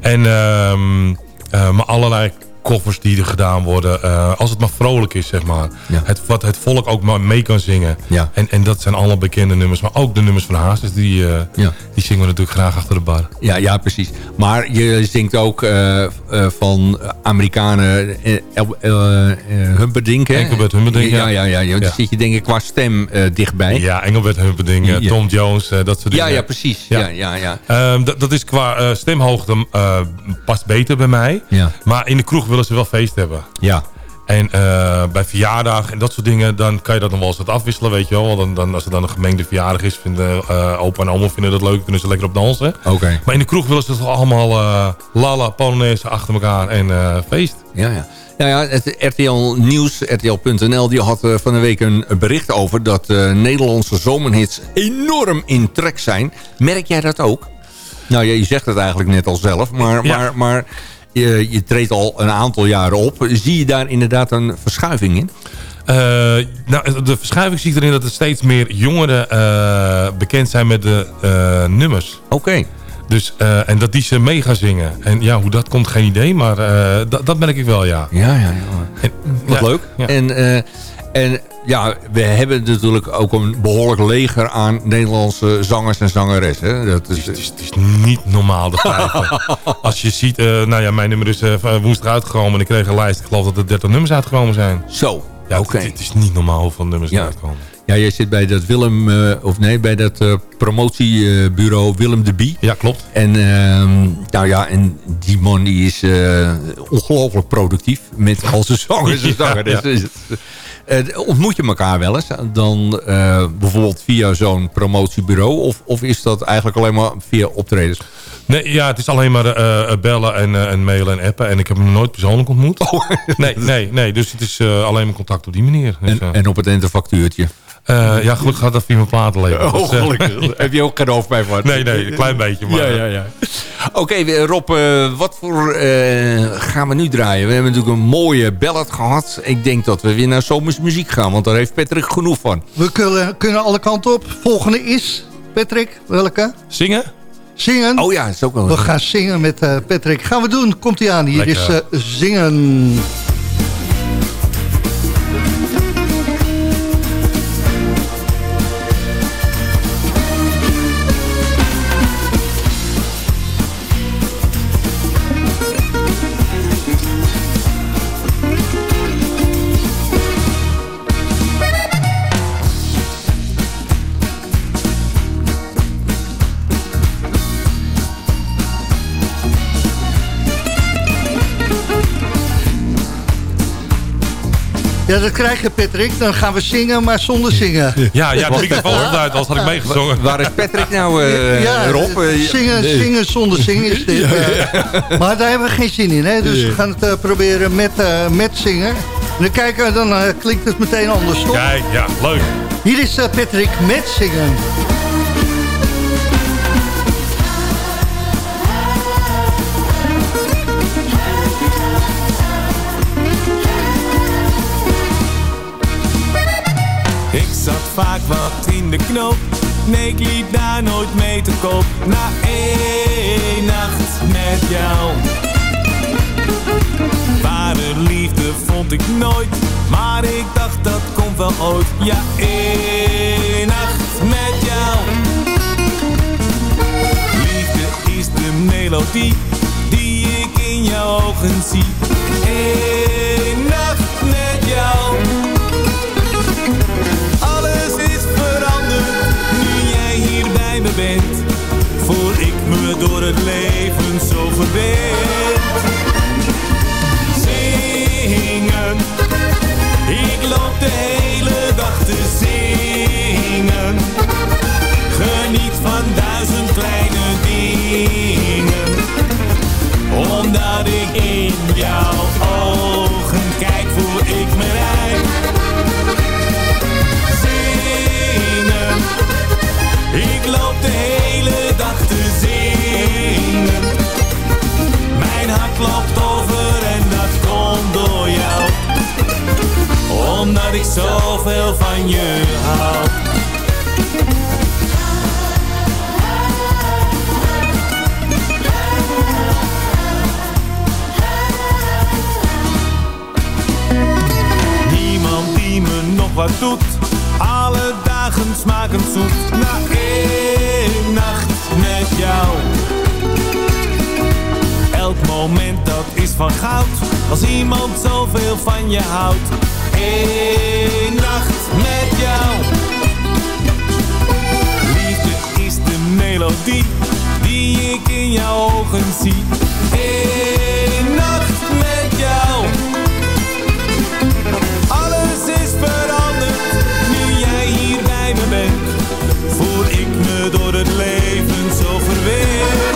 En, ehm, eh, maar allerlei koffers die er gedaan worden. eh, als het maar vrolijk is, zeg maar. Ja. Het, wat het volk ook maar mee kan zingen. Ja. En, en dat zijn allemaal bekende nummers. Maar ook de nummers van Hazes, die, eh, Ja. die zingen we natuurlijk graag achter de bar. Ja, ja, precies. Maar je zingt ook eh, van Amerikanen Humperdinck, hè? Engelbert Humperdinck, ja. ja. Ja, ja, ja. Dan Ja. zit je denk ik qua stem dichtbij. Ja, Engelbert Humperdinck, Ja. Tom Jones, dat soort Ja, dingen. ja, precies. Ja, Ja. ja, ja. Ehm, dat- is qua stemhoogte past beter bij mij. Ja. Maar in de kroeg willen ze wel feest hebben. Ja. En eh, bij verjaardag en dat soort dingen, dan kan je dat nog wel eens wat afwisselen, weet je wel. Dan, dan, als het dan een gemengde verjaardag is, vinden eh, opa en oma vinden dat leuk, kunnen ze lekker op dansen. Oké. Maar in de kroeg willen ze toch allemaal eh lala, polonaise achter elkaar en feest. Ja, ja. Nou ja, het RTL Nieuws, RTL.nl, die had van de week een bericht over dat Nederlandse zomerhits enorm in trek zijn. Merk jij dat ook? Nou, ja, je zegt het eigenlijk net al zelf, maar, Ja. maar, maar je, je treedt al een aantal jaren op. Zie je daar inderdaad een verschuiving in? Eh, nou, de verschuiving zie ik erin dat er steeds meer jongeren eh, bekend zijn met de eh, nummers. Oké. Dus, en dat die ze mee gaan zingen. En ja, hoe dat komt, geen idee. Maar dat, dat merk ik wel, ja. Ja, ja, ja. En, Wat ja, leuk. ja. En, en ja, we hebben natuurlijk ook een behoorlijk leger aan Nederlandse zangers en zangeressen. Dat is, Het is, het is niet normaal. Als je ziet, eh, nou ja, mijn nummer is eh, woensdag uitgekomen. En ik kreeg een lijst. Ik geloof dat er 30 nummers uitgekomen zijn. zo. Ja, Oké. het, het is niet normaal hoeveel nummers Ja. uitkomen. Ja, jij zit bij dat Willem, eh, of nee, bij dat eh, promotiebureau Willem de Bie. Ja, klopt. En, ehm, nou ja, en die man die is eh, ongelooflijk productief met al zijn zangers en Ja. Eh, ontmoet je elkaar wel eens dan bijvoorbeeld via zo'n promotiebureau? Of, of is dat eigenlijk alleen maar via optredens? Nee, ja, het is alleen maar bellen en, en mailen en appen. En ik heb hem nooit persoonlijk ontmoet. Nee, nee, nee. Dus het is alleen maar contact op die manier. Dus, En, eh, en op het eind een factuurtje? Eh, ja, gelukkig gaat dat via mijn platenlabel. Dus, eh, Heb je ook geen hoofdpijn van? nee, nee, een klein beetje. Maar, Ja, ja, ja. Oké, Rob, eh, wat voor eh, gaan we nu draaien? We hebben natuurlijk een mooie ballad gehad. Ik denk dat we weer naar zomers muziek gaan, want daar heeft Patrick genoeg van. We kunnen, kunnen alle kanten op. Volgende is, Patrick, welke? Zingen? Zingen. Oh ja, dat is ook wel... We gaan zingen met eh, Patrick. Gaan we doen. Komt hij aan. Hier Lekker. is eh, zingen. Ja, dat krijg je, Patrick. Dan gaan we zingen, maar zonder zingen. Ja, ja, de microfoon was uit, anders had ik meegezongen. Waar is Patrick nou, eh, ja, Rob? Eh, zingen, zingen zonder zingen is dit. Maar daar hebben we geen zin in, hè? Dus we gaan het proberen met, eh, met zingen. En dan kijken we, dan eh, klinkt het meteen anders, toch? Kijk, ja, leuk. Hier is Patrick met zingen. Vaak wat in de knoop. Nee, ik liep daar nooit mee te koop. Na één nacht met jou. Ware liefde vond ik nooit. Maar ik dacht dat komt wel ooit. Ja, één nacht met jou. Liefde is de melodie die ik in jouw ogen zie. Eén nacht met jou. Bent. Voel ik me door het leven zo verwend. Zingen, ik loop de hele dag te zingen. Geniet van duizend kleine dingen. Omdat ik in ogen ik loop de hele dag te zingen. Mijn hart loopt over en dat komt door jou. Omdat ik zoveel van je hou. Niemand die me nog wat doet. Dagen smaken zoet. Na één nacht met jou. Elk moment dat is van goud. Als iemand zoveel van je houdt. Eén nacht met jou. Liefde is de melodie die ik in jouw ogen zie. Eén het leven zo verweerd.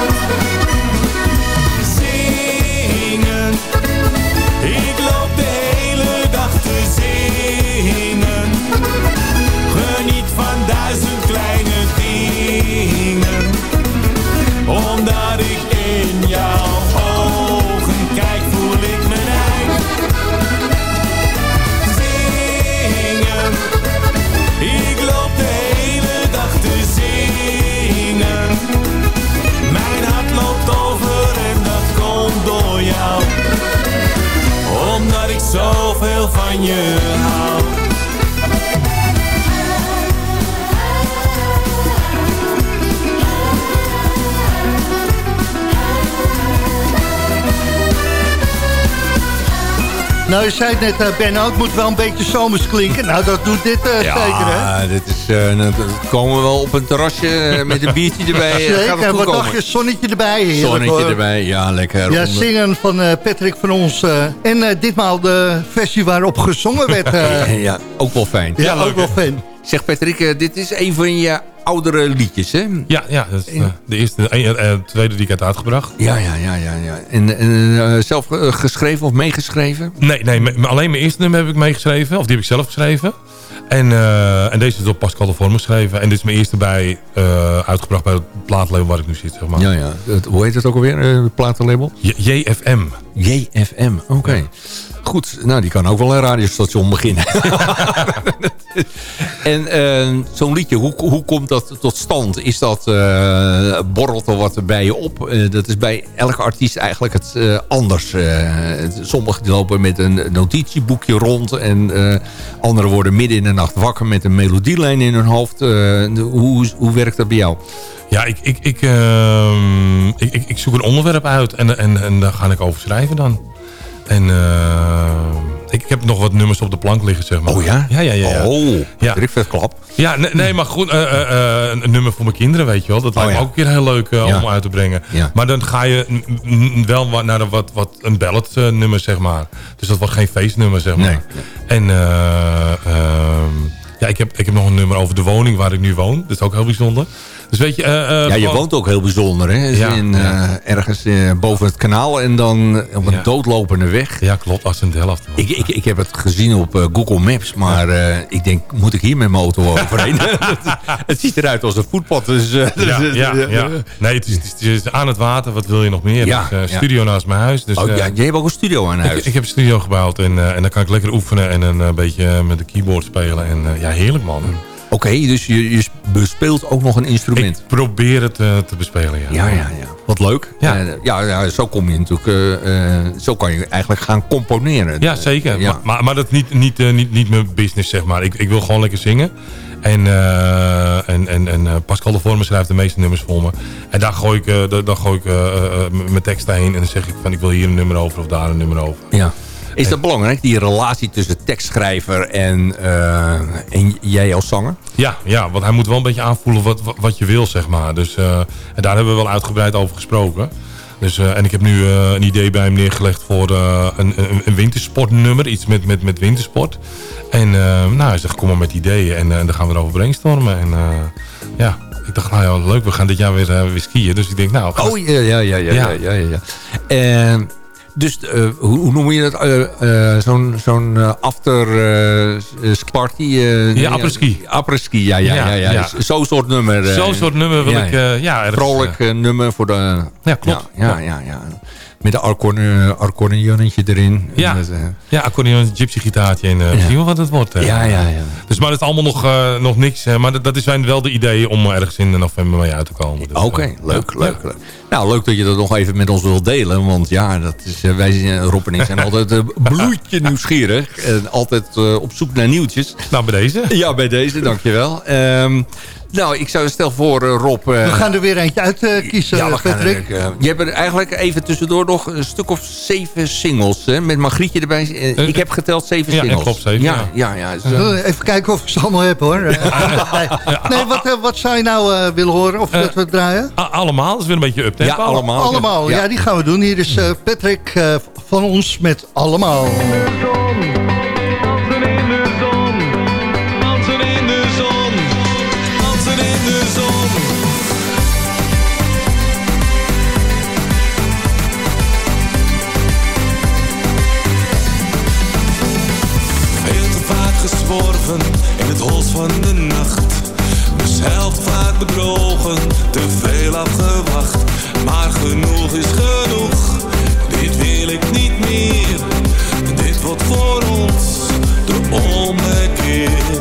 Zoveel van je hou. Nou, je zei het net, uh, Benno, het moet wel een beetje zomers klinken. Nou, dat doet dit eh, zeker, hè? Ja, dit is, dan komen we wel op een terrasje met een biertje erbij. Zeker, wat komen. dacht je? Zonnetje erbij, heerlijk Zonnetje hoor. erbij, ja, lekker. Ja, Onder- zingen van Patrick van ons. en ditmaal de versie waarop gezongen werd. ja, ook wel fijn. ja, ook wel fan. Zeg Patrick, dit is een van je oudere liedjes, hè? Ja, ja dat is eh, de eerste, eh, eh, tweede die ik had uitgebracht. Ja, ja, ja, ja. ja. En, en eh, zelf geschreven of meegeschreven? Nee, nee alleen mijn eerste nummer heb ik meegeschreven. Of die heb ik zelf geschreven. En, en deze is op Pascal de Vorm geschreven. En dit is mijn eerste bij, uitgebracht bij het plaatlabel waar ik nu zit, zeg maar. Ja, ja. Het- hoe heet het ook alweer, het platenlabel? J- JFM. JFM, oké. Goed, nou die kan ook wel een radiostation beginnen. en eh, zo'n liedje, hoe, hoe komt dat tot stand? Is dat, eh borrelt er wat bij je op? Eh, dat is bij elke artiest eigenlijk het eh, anders. Eh, sommigen lopen met een notitieboekje rond... en eh, anderen worden midden in de nacht wakker met een melodielijn in hun hoofd. Eh, hoe, hoe werkt dat bij jou? Ja, ik, ik, ik, ehm, ik, ik, ik zoek een onderwerp uit en, en, en daar ga ik over schrijven dan. En eh, ik, ik heb nog wat nummers op de plank liggen, zeg maar. Oh ja? Ja, ja, ja. ja. Oh, Ja. ja. vet klap. Ja, nee, nee, maar goed, eh, eh, een nummer voor mijn kinderen, weet je wel. Dat lijkt Oh, ja. me ook een keer heel leuk Ja. om uit te brengen. Maar dan ga je wel naar een, wat, wat, een ballad nummer, zeg maar. Dus dat wordt geen feestnummer, zeg maar. Nee. En eh, ehm, ja, ik heb, ik heb nog een nummer over de woning waar ik nu woon. Dat is ook heel bijzonder. Dus weet je... eh, eh, Ja, je gewoon- woont ook heel bijzonder, hè? Ja, in, ja. eh, ergens boven het kanaal en dan op een Ja. doodlopende weg. Ja, klopt, Assendelft. Ik, ik, ik heb het gezien op Google Maps, maar ik denk, moet ik hier met mijn auto overheen? het ziet eruit als een voetpad. Dus, Ja, dus, ja. Nee, het is, het is- aan het water. Wat wil je nog meer? Ja, Dus, studio naast mijn huis. Dus, Oh, ja, jij hebt ook een studio aan huis. ik, ik heb een studio gebouwd en, en dan kan ik lekker oefenen en een beetje met de keyboard spelen. En ja, heerlijk man. Oké, dus je, je bespeelt ook nog een instrument. Ik probeer het eh, te bespelen, ja. Ja, ja, ja. Wat leuk. Ja. Ja, ja, ja zo kom je natuurlijk, eh, eh, zo kan je eigenlijk gaan componeren. Ja, zeker. Ja. Maar, maar, maar dat is niet, niet, eh, niet, niet mijn business, zeg maar. Ik, ik wil gewoon lekker zingen. En, eh, en, en, en eh, Pascal de Vormer schrijft de meeste nummers voor me. En daar gooi ik, eh, daar, daar gooi ik eh, eh, mijn teksten heen. En dan zeg ik van ik wil hier een nummer over of daar een nummer over. Ja. Is dat belangrijk, die relatie tussen tekstschrijver en, eh, en jij als zanger? Ja, ja, want hij moet wel een beetje aanvoelen wat, wat, je wil, zeg maar. Dus, eh, en daar hebben we wel uitgebreid over gesproken. Dus, eh, en ik heb nu een idee bij hem neergelegd voor een, een, een wintersportnummer. Iets met, met, met wintersport. En nou, hij zegt, kom maar met ideeën. En, dan gaan we erover brainstormen. En ja, ik dacht, nou ja, leuk, we gaan dit jaar weer, weer skiën. Dus ik denk, nou... Oh, ja, ja, ja, ja, ja, ja, ja. ja. Eh, dus eh, hoe, hoe noem je dat? Eh, eh, Zo'n zo'n after party? Ja, après-ski. Après-ski, ja, ja, ja. Ja, ja, ja. Zo'n soort nummer. Zo'n soort nummer wil ik, ja, Vrolijk nummer voor de... Ja, klopt. Ja, ja, ja. Met een accordeon- accordeonnetje erin. Ja, dat, eh, ja accordeon, gypsy gitaartje en uh, zien we wat het wordt. eh. ja, ja, ja. Dus maar het is allemaal nog, eh, nog niks. eh, maar dat, dat is zijn wel de idee om ergens in november mee uit te komen. Dus, Oké, eh, leuk, leuk, leuk. Nou, leuk dat je dat nog even met ons wilt delen. Want ja, dat is, eh, wij zijn, Rob en ik zijn altijd eh, bloedje nieuwsgierig. En altijd eh, op zoek naar nieuwtjes. Nou, bij deze. Ja, bij deze, dankjewel. Ehm nou, ik zou stel voor, eh, Rob... eh, We gaan er weer eentje uit eh, kiezen, ja, we gaan Patrick. er, je hebt er eigenlijk even tussendoor nog een stuk of zeven singles. Hè, met Margrietje erbij. Ik heb geteld zeven ja, ja, singles. klopt, zeven, Ja, ja. ja, ja. Even kijken of ik ze allemaal heb, hoor. Nee, nee wat, wat zou je nou eh, willen horen? Of dat we draaien? Allemaal, dat is weer een beetje up ja, allemaal. Allemaal, ja. die gaan we doen. Hier is eh, Patrick eh, van ons met Allemaal. In het hols van de nacht. Mezelf vaak bedrogen, te veel afgewacht. Maar genoeg is genoeg, dit wil ik niet meer. Dit wordt voor ons de ommekeer.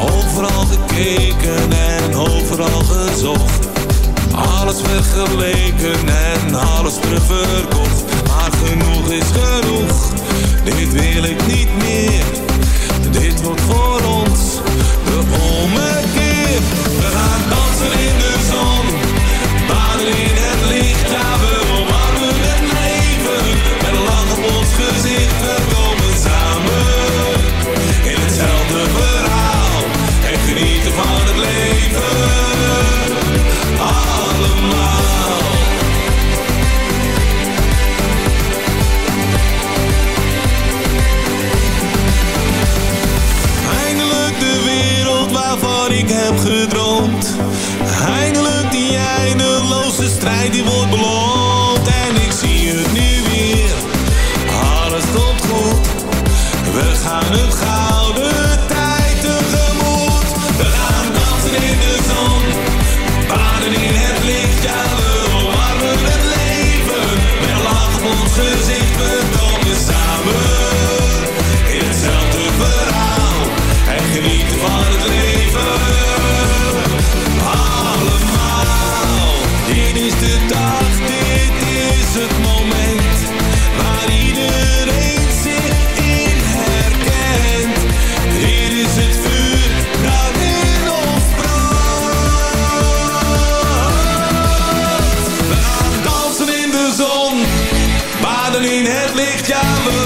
Overal gekeken en overal gezocht. Alles vergeleken en alles terugverkocht. Maar genoeg is genoeg, dit wil ik niet meer. Dit wordt voor ons de ommekeer. We gaan dansen in de zon, baden in Eindelijk die eindeloze strijd die wordt beloond. En ik zie het nu weer. Alles komt goed. We gaan een gouden de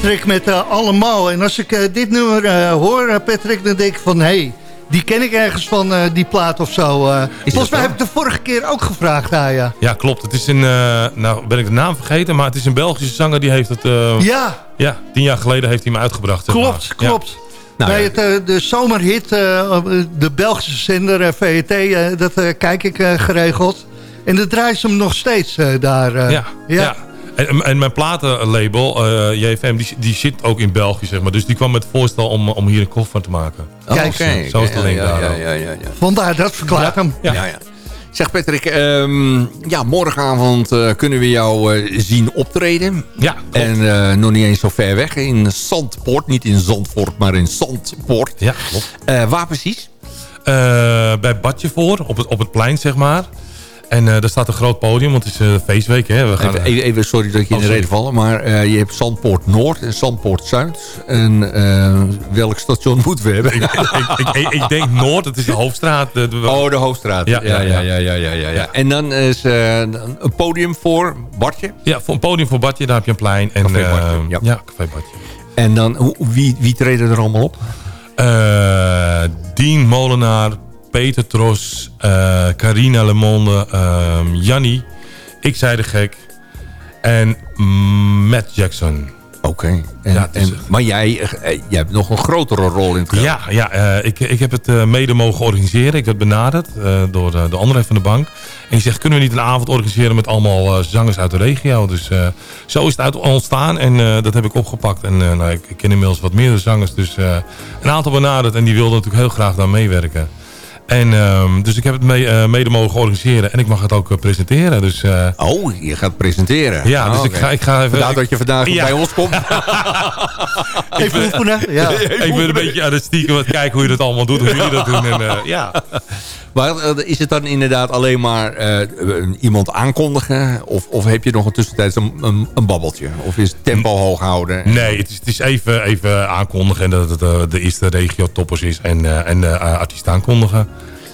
Patrick met eh, Allemaal. En als ik eh, dit nummer eh, hoor, Patrick, dan denk ik van... hé, hey, die ken ik ergens van, die plaat of zo. volgens mij heb ik de vorige keer ook gevraagd aan je. Ja, klopt. Het is een, nou ben ik de naam vergeten, maar het is een Belgische zanger die heeft het... Ja, ja, tien jaar geleden heeft hij me uitgebracht. zeg klopt. Ja. klopt. Nou, Bij het, de zomerhit, de Belgische zender VRT, eh, dat kijk ik geregeld. En dat draait ze hem nog steeds daar. Ja, ja. En, en mijn platenlabel, eh JFM, die, die zit ook in België, zeg maar. Dus die kwam met het voorstel om, om hier een koffer van te maken. Kijk, Oké, zo is link ja, daar ja, ja, ja, ja. Vandaar, dat verklaart hem. Ja. Ja, ja. Zeg Patrick, ehm, ja, morgenavond eh, kunnen we jou eh, zien optreden. Ja, klopt. En eh, nog niet eens zo ver weg, in Zandpoort. Niet in Zandvoort, maar in Zandpoort. Ja, klopt. Eh, waar precies? Eh, bij Badje voor, op het, op het plein, zeg maar. En eh daar staat een groot podium, want het is eh, feestweek. Hè. We gaan, Even, even, even sorry dat ik je in de reden vallen, maar eh, je hebt Zandpoort Noord en Zandpoort Zuid. En eh, welk station moeten we hebben? ik, ik, ik, ik denk Noord, het is de hoofdstraat. De, de- Oh, de Hoofdstraat. Ja, Ja, ja, ja, ja, ja, ja. En dan is eh, een podium voor Bartje. Ja, voor een podium voor Badje, daar heb je een plein. En, Café Badje, eh, ja. ja. Café Badje. En dan, wie, wie treden er allemaal op? Eh, Dien Molenaar, Peter Tros, eh, Carina Lemonde, ehm Jannie, Ik zei de gek en Matt Jackson. Oké. Ja, is- maar jij, eh, jij hebt nog een grotere rol in het. Ja, ja eh, ik, ik heb het eh, mede mogen organiseren. Ik werd benaderd eh, door eh, de André van de bank. En die zegt, kunnen we niet een avond organiseren met allemaal eh, zangers uit de regio? Dus eh, zo is het uit ontstaan en eh, dat heb ik opgepakt. En eh, nou, ik, ken inmiddels wat meerdere zangers. Dus eh, een aantal benaderd en die wilden natuurlijk heel graag daar meewerken. En, ehm, dus ik heb het mee, eh, mede mogen organiseren en ik mag het ook eh, presenteren. Dus, eh, Oh, je gaat presenteren. Ja, dus Oh, ik ga- ik ga even- Vandaar dat je vandaag Ja. bij ons komt. Even oefenen. Ja. ik ben een beetje aan het stiekem wat kijken hoe je dat allemaal doet, hoe jullie dat doen. En, eh, ja. Maar is het dan inderdaad alleen maar eh, iemand aankondigen? Of, of heb je nog een tussentijds een, een, een babbeltje? Of is het tempo hoog houden? Nee, het is, het is even, even aankondigen en dat het de eerste regio-toppers is en, eh, en de artiest aankondigen.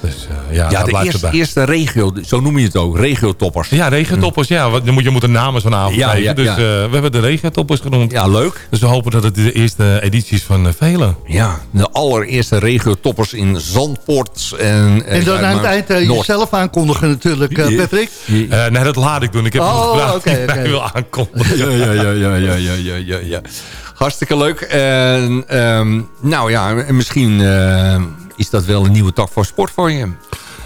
Dus, uh, ja, ja de eerste, eerste, regio, zo noem je het ook, regiotoppers. Ja, regiotoppers, hm. ja. Je moet, je moet een namen vanavond ja. Ja, dus eh, we hebben de regiotoppers genoemd. Ja, leuk. Dus we hopen dat het de eerste edities van uh, velen. Ja, de allereerste regiotoppers in Zandvoort En, en dan aan het eind jezelf aankondigen natuurlijk, Patrick. nee, dat laat ik doen. Ik heb oh, een vraag wil aankondigen. ja, ja, ja, ja, ja, ja, ja. ja. Hartstikke leuk. En, ehm, nou ja, misschien is dat wel een nieuwe tak voor sport voor je.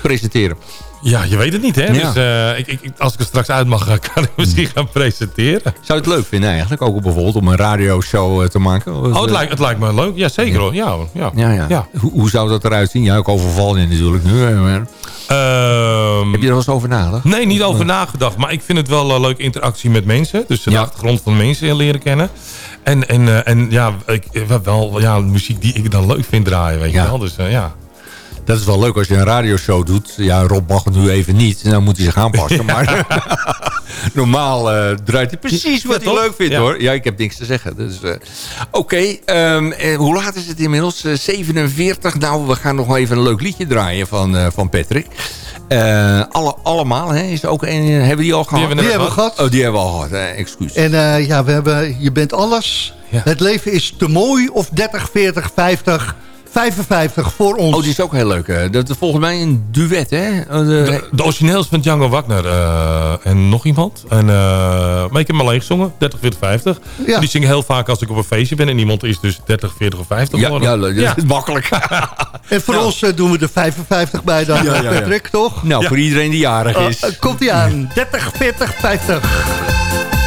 Presenteren. Ja, je weet het niet, hè? Ja. Dus eh, ik, ik, als ik er straks uit mag, eh, kan ik misschien gaan presenteren. Zou je het leuk vinden eigenlijk? Ook bijvoorbeeld om een radioshow eh, te maken? Oh, het lijkt, het lijkt me leuk. Ja, zeker hoor. Ja, ja. Ja. Hoe, hoe zou dat eruit zien? Ja, ik overval je natuurlijk nu. maar- Ehm, Heb je er wel eens over nagedacht? Nee, niet over nagedacht. Maar ik vind het wel een leuke interactie met mensen. Dus de achtergrond van mensen leren kennen. En, en, eh, en ja, ik, wel ja, muziek die ik dan leuk vind draaien, weet Ja. je wel. Dus eh, ja. Dat is wel leuk als je een radioshow doet. Ja, Rob mag het nu even niet. Dan moet hij zich aanpassen. Maar normaal eh, draait hij precies wat Ja, hij leuk vindt hoor. Ja, ik heb niks te zeggen. Dus, Oké, ehm, eh, hoe laat is het inmiddels? Eh, 47. Nou, we gaan nog even een leuk liedje draaien van, van Patrick. Eh, alle, allemaal, hè? Is ook een, hebben we die al gehad? hebben we Die hebben we gehad. Oh, die hebben we al gehad. Eh, excuus. En eh, ja, we hebben Je bent alles. Ja. Het leven is te mooi of 30, 40, 50, 55 voor ons. Oh, die is ook heel leuk. hè. Dat is volgens mij een duet, hè? Eh, de- De, de origineel is van Django Wagner eh, en nog iemand. En, eh, maar ik heb hem alleen gezongen, 30, 40, 50. Ja. Die zingen heel vaak als ik op een feestje ben en iemand is dus 30, 40 of 50 ja, geworden. ja, leuk. dat is makkelijk. en voor nou. ons eh, doen we er 55 bij dan, Ja, ja, ja. Patrick, toch? nou, voor iedereen die jarig Oh, is. eh, komt hij aan. 30, 40, 50.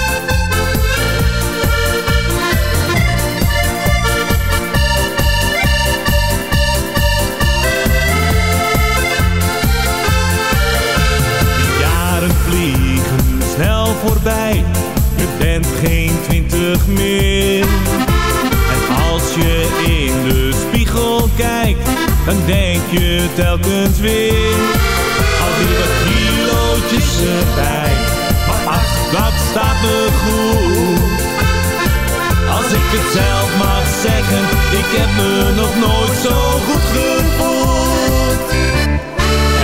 Voorbij, je bent geen twintig meer. En als je in de spiegel kijkt, dan denk je telkens weer. Al die wat kilootjes erbij, maar ach, dat staat me goed. Als ik het zelf mag zeggen, ik heb me nog nooit zo goed gevoeld.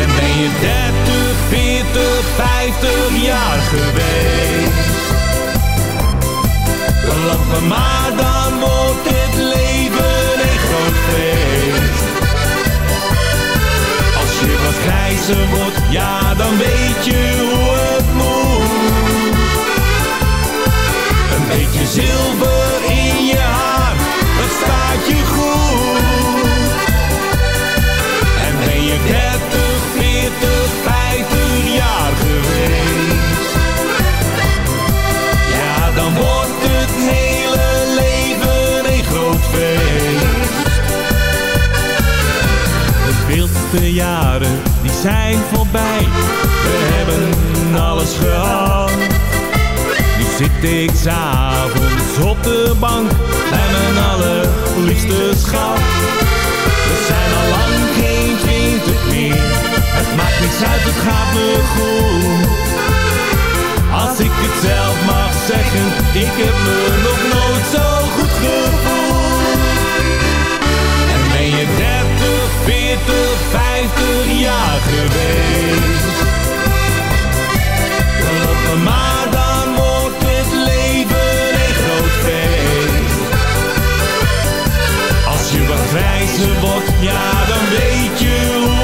En ben je 30, 40, 50 jaar geweest? Me maar, dan wordt het leven een groot feest. Als je wat grijzer wordt, ja dan weet je hoe het moet. Een beetje zilver in je haar, dat staat je goed. En ben je Ja, dan wordt het hele leven een groot feest. De wildste jaren, die zijn voorbij. We hebben alles gehad. Nu zit ik s'avonds op de bank bij mijn allerliefste schat. We zijn al lang geen twintig meer. Het maakt niks uit, het gaat me goed. Als ik het zelf mag zeggen, ik heb me nog nooit zo goed gevoeld. En ben je 30, 40, 50 jaar geweest. Geloof me maar, dan wordt het leven een groot feest. Als je wat grijzer wordt, ja dan weet je hoe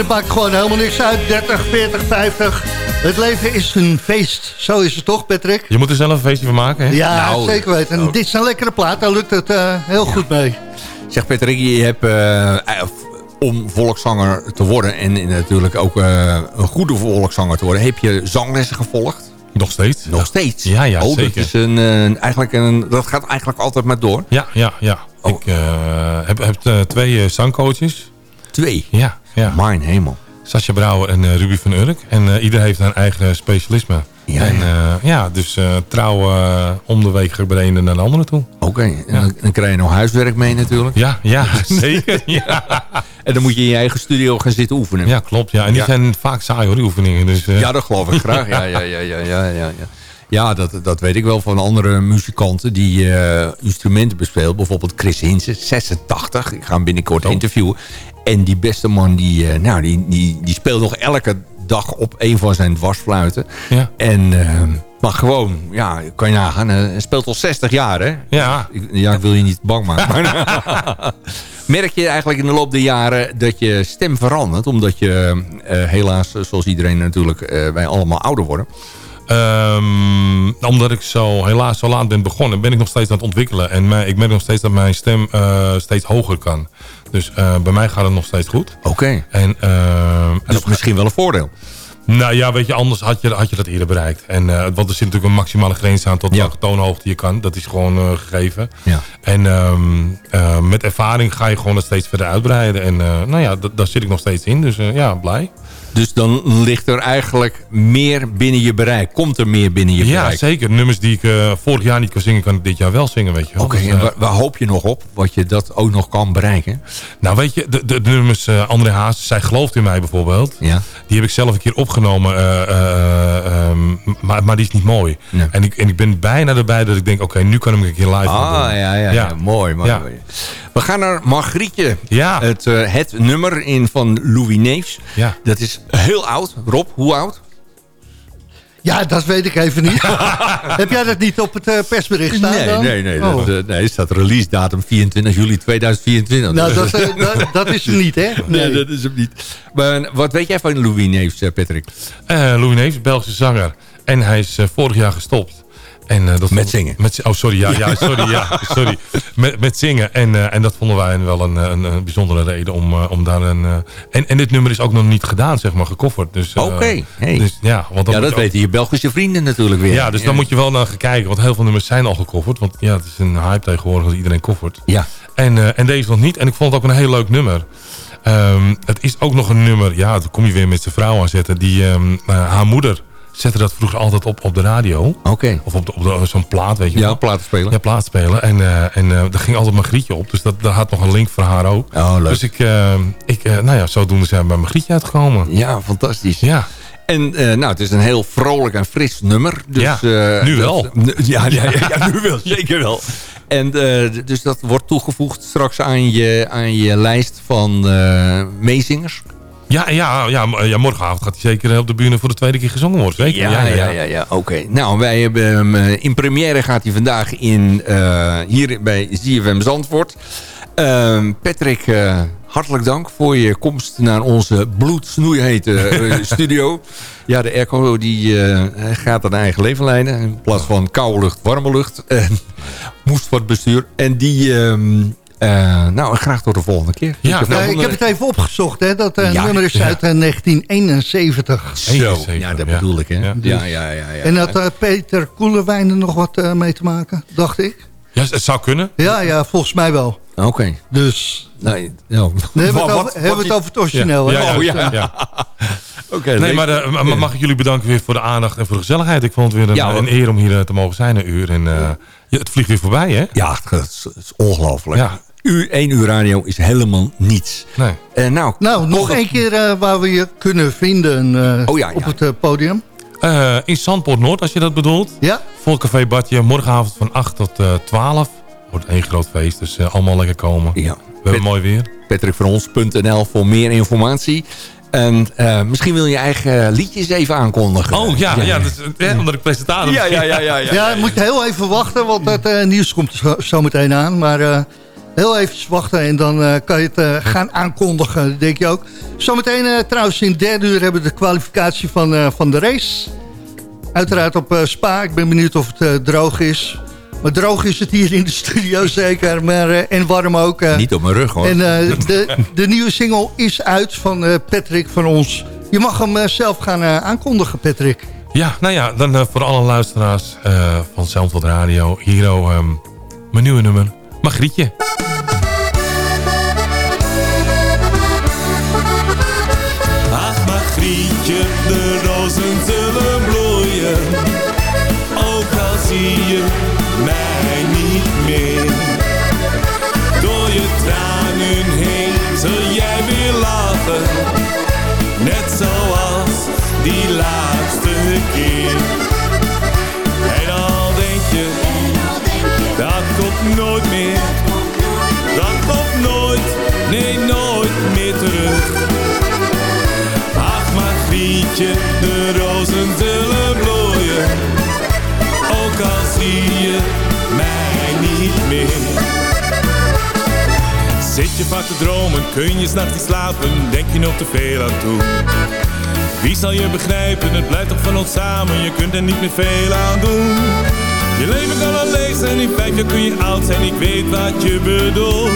het maakt gewoon helemaal niks uit. 30, 40, 50. Het leven is een feest. Zo is het toch, Patrick? Je moet er zelf een feestje van maken, hè? Ja, Nou, zeker weten. En dit is een lekkere plaat. Daar lukt het eh, heel goed mee. Zeg Patrick, je hebt eh, eh, om volkszanger te worden... en natuurlijk ook eh, een goede volkszanger te worden... heb je zanglessen gevolgd? Nog steeds. Nog steeds? Ja, ja, oh, zeker. Dat, is een, eh, eigenlijk een, dat gaat eigenlijk altijd maar door. Ja, ja, ja. Oh. Ik eh, heb, heb twee zangcoaches. Twee? Ja, ja. Mijn hemel. Sascha Brouwer en eh, Ruby van Urk. En eh, ieder heeft een eigen specialisme. Ja, en ja. eh, ja, dus eh trouw eh, om de week de ene naar de andere toe. Oké, dan, dan krijg je nog huiswerk mee natuurlijk. Ja, ja, zeker. ja. En dan moet je in je eigen studio gaan zitten oefenen. ja, klopt. Ja. En die Ja. zijn vaak saai hoor, die oefeningen. Dus, Ja, dat geloof ik graag. Ja, ja, ja, ja, ja, ja, ja. Dat, dat weet ik wel van andere muzikanten die eh, instrumenten bespelen. Bijvoorbeeld Chris Hinsen, 86. Ik ga hem binnenkort Oh. interviewen. En die beste man, die, eh, nou, die, die, die speelt nog elke dag op een van zijn dwarsfluiten. Ja. En, eh, maar gewoon, ja, kan je nagaan. eh, Hij speelt al 60 jaar, hè? Ja. Ik, ja, ik wil je niet bang maken. maar- Merk je eigenlijk in de loop der jaren dat je stem verandert? Omdat je helaas, zoals iedereen natuurlijk, wij allemaal ouder worden. Ehm, omdat ik zo helaas zo laat ben begonnen, ben ik nog steeds aan het ontwikkelen. En mij, ik merk nog steeds dat mijn stem eh, steeds hoger kan. Dus eh, bij mij gaat het nog steeds goed. Oké. En, en Dus op- misschien wel een voordeel. Nou ja, weet je, anders had je, had je dat eerder bereikt. En, eh, want er zit natuurlijk een maximale grens aan tot Ja. welke toonhoogte je kan. Dat is gewoon eh, gegeven. Ja. En ehm, eh, met ervaring ga je gewoon dat steeds verder uitbreiden. En eh, nou ja, daar zit ik nog steeds in. Dus eh, ja, blij. Dus dan ligt er eigenlijk meer binnen je bereik. Komt er meer binnen je Ja, bereik. zeker. Nummers die ik eh, vorig jaar niet kon zingen, kan ik dit jaar wel zingen, weet je. Oké, Dus, eh, waar, waar hoop je nog op? Wat je dat ook nog kan bereiken? nou weet je, de, de, de nummers eh, André Haas, Zij gelooft in mij bijvoorbeeld. Ja. Die heb ik zelf een keer opgenomen, eh, eh, ehm, maar, maar die is niet mooi. Nee. En, ik, en ik ben bijna erbij dat ik denk, oké, nu kan ik hem een keer live Ah, doen. ja, ja, ja. mooi. mooi, Ja. We gaan naar Margrietje. Ja. Het, het nummer in van Louis Neefs. Ja. Dat is heel oud. Rob, hoe oud? Ja, dat weet ik even niet. Heb jij dat niet op het eh, persbericht staan nee, dan? nee, nee, Oh. dat, eh, nee. Staat release datum 24 juli 2024. Nou, dat, eh, dat, dat is hem niet, hè? nee, dat is hem niet. Maar wat weet jij van Louis Neefs, Patrick? Eh, Louis Neefs, Belgische zanger. En hij is vorig jaar gestopt. En, eh, dat Met zingen. Met, oh, sorry. Ja, ja, sorry. Ja, sorry. Met, met zingen. En, eh, en dat vonden wij wel een, een, een bijzondere reden om, eh, om daar een... eh, en, en dit nummer is ook nog niet gedaan, zeg maar, gecoverd. Dus, eh, Oké, hey. dus, ja, want dan Ja, dat ook- weten je Belgische vrienden natuurlijk weer. Ja, dus dan moet je wel naar gaan kijken. Want heel veel nummers zijn al gecoverd. Want ja, het is een hype tegenwoordig dat iedereen covert. Ja. En, eh, en deze nog niet. En ik vond het ook een heel leuk nummer. Ehm, het is ook nog een nummer, ja, dan kom je weer met zijn vrouw aan zetten. Die, ehm, eh, haar moeder zette dat vroeger altijd op op de radio. Oké. Of op, de, op zo'n plaat, weet je Ja, wel. platen spelen. Ja, plaat spelen. En, eh en eh daar ging altijd Magrietje op. Dus dat, daar had nog een link voor haar ook. Oh, leuk. Dus ik, eh, ik nou ja, zodoende zijn we bij Magrietje uitgekomen. Ja, fantastisch. Ja. En nou, het is een heel vrolijk en fris nummer. Dus, Ja, nu dat- wel. ja, ja, ja, ja, nu wel. Zeker wel. En dus dat wordt toegevoegd straks aan je, aan je lijst van meezingers. Ja, ja, ja, ja, morgenavond gaat hij zeker op de bühne voor de tweede keer gezongen worden. Zeker. Ja, ja, ja. ja, Oké. Nou, wij hebben hem eh, in première gaat hij vandaag in, eh, hier bij ZFM Zandvoort. Ehm, Patrick, eh, hartelijk dank voor je komst naar onze bloedsnoeihete eh, studio. Ja, de airco die eh, gaat een eigen leven leiden. In plaats van koude lucht, warme lucht. En moest wat bestuur. En die... ehm, eh, nou, graag tot de volgende keer. Ja, Ja, ik heb het even opgezocht. Hè. Dat eh, Ja, nummer is uit eh, 1971. Zo, 71, ja, dat ja. bedoel ik, hè. Ja. Ja, ja, ja. ja, En had eh, Peter Koelewijn er nog wat eh, mee te maken, dacht ik? Ja, het zou kunnen. Ja, ja, volgens mij wel. Oké. Dus Nee, ja. dan hebben we het over, wat- hebben we wat- het over het origineel. Ja, Oh, ja. Oké, Nee, maar eh, ma- mag ik jullie bedanken weer voor de aandacht en voor de gezelligheid. Ik vond het weer een, Ja, hoor. een eer om hier eh, te mogen zijn, een uur. En eh, ja, het vliegt weer voorbij, hè? Ja, het is, het is ongelooflijk. Ja. Uur, één uur radio is helemaal niets. Nee. Eh, nou, Nou, nog één keer eh, waar we je kunnen vinden eh, Oh, ja, ja. op het podium. Eh, in Zandpoort Noord, als je dat bedoelt. Ja, Voor Café Badje, morgenavond van 8 tot eh 12. Wordt één groot feest, dus eh, allemaal lekker komen. Ja. We hebben mooi weer. patrickvanons.nl voor meer informatie. En eh, misschien wil je je eigen liedjes even aankondigen. Oh ja, ja, dus, omdat ik presentator ja, ben. ja, ja, ja, ja. ja, moet je heel even wachten, want het eh, nieuws komt er zo, zo meteen aan. Maar eh, heel even wachten en dan eh, kan je het eh, gaan aankondigen, denk je ook. Zometeen eh, trouwens in derde uur hebben we de kwalificatie van, eh, van de race. Uiteraard op eh, Spa. Ik ben benieuwd of het eh, droog is. Maar droog is het hier in de studio zeker. Maar, eh, en warm ook. Niet op mijn rug hoor. En eh, de, de nieuwe single is uit van eh, Patrick van ons. Je mag hem zelf gaan aankondigen, Patrick. Ja, nou ja, dan eh, voor alle luisteraars eh, van Zandvoort Radio, Hero, ehm, mijn nieuwe nummer, Magrietje. Je vaak te dromen, kun je s'nachts niet slapen, denk je nog te veel aan toe. Wie zal je begrijpen, het blijft toch van ons samen, je kunt er niet meer veel aan doen. Je leven kan al leeg zijn, in vijf jaar kun je oud zijn, ik weet wat je bedoelt.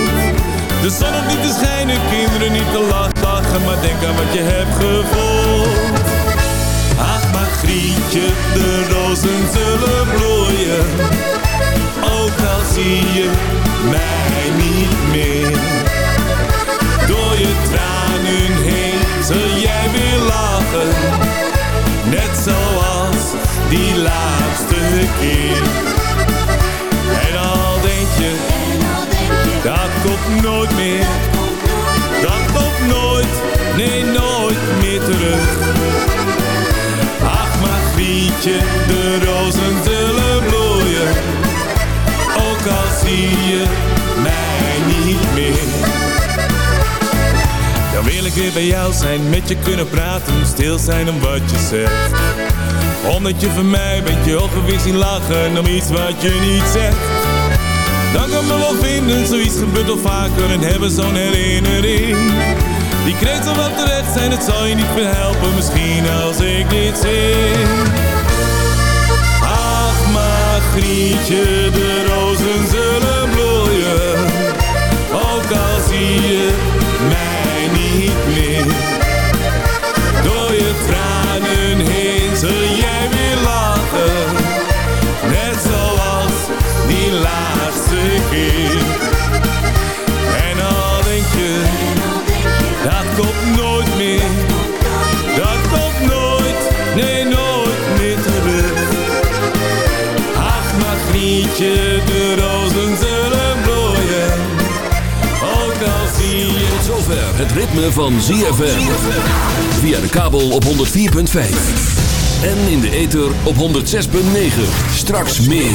De zon hoeft niet te schijnen, kinderen niet te lachen, maar denk aan wat je hebt gevoeld. Ach, Magrietje, de rozen zullen bloeien. Ook al zie je mij niet meer. Lachen. Net zoals die laatste keer. En al denk je, dat komt nooit meer. Dat komt nooit, nee nooit meer terug. Ach, Magrietje, de rozen zullen bloeien. Ook al zie je Dan wil ik weer bij jou zijn, met je kunnen praten, stil zijn om wat je zegt. Omdat je van mij bent, je ogen weer zien lachen om iets wat je niet zegt. Dan kan me wel vinden, zoiets gebeurt al vaker en hebben zo'n herinnering. Die kreet zal wel terecht zijn, het zal je niet verhelpen, misschien als ik dit zing. Ach, Magrietje, En al denk je, dat komt nooit meer. Dat komt nooit, nee nooit meer terug. Ach, Magrietje, de rozen zullen bloeien. Ook al zie je... Zover het ritme van ZFM. Via de kabel op 104.5. En in de ether op 106.9. Straks meer.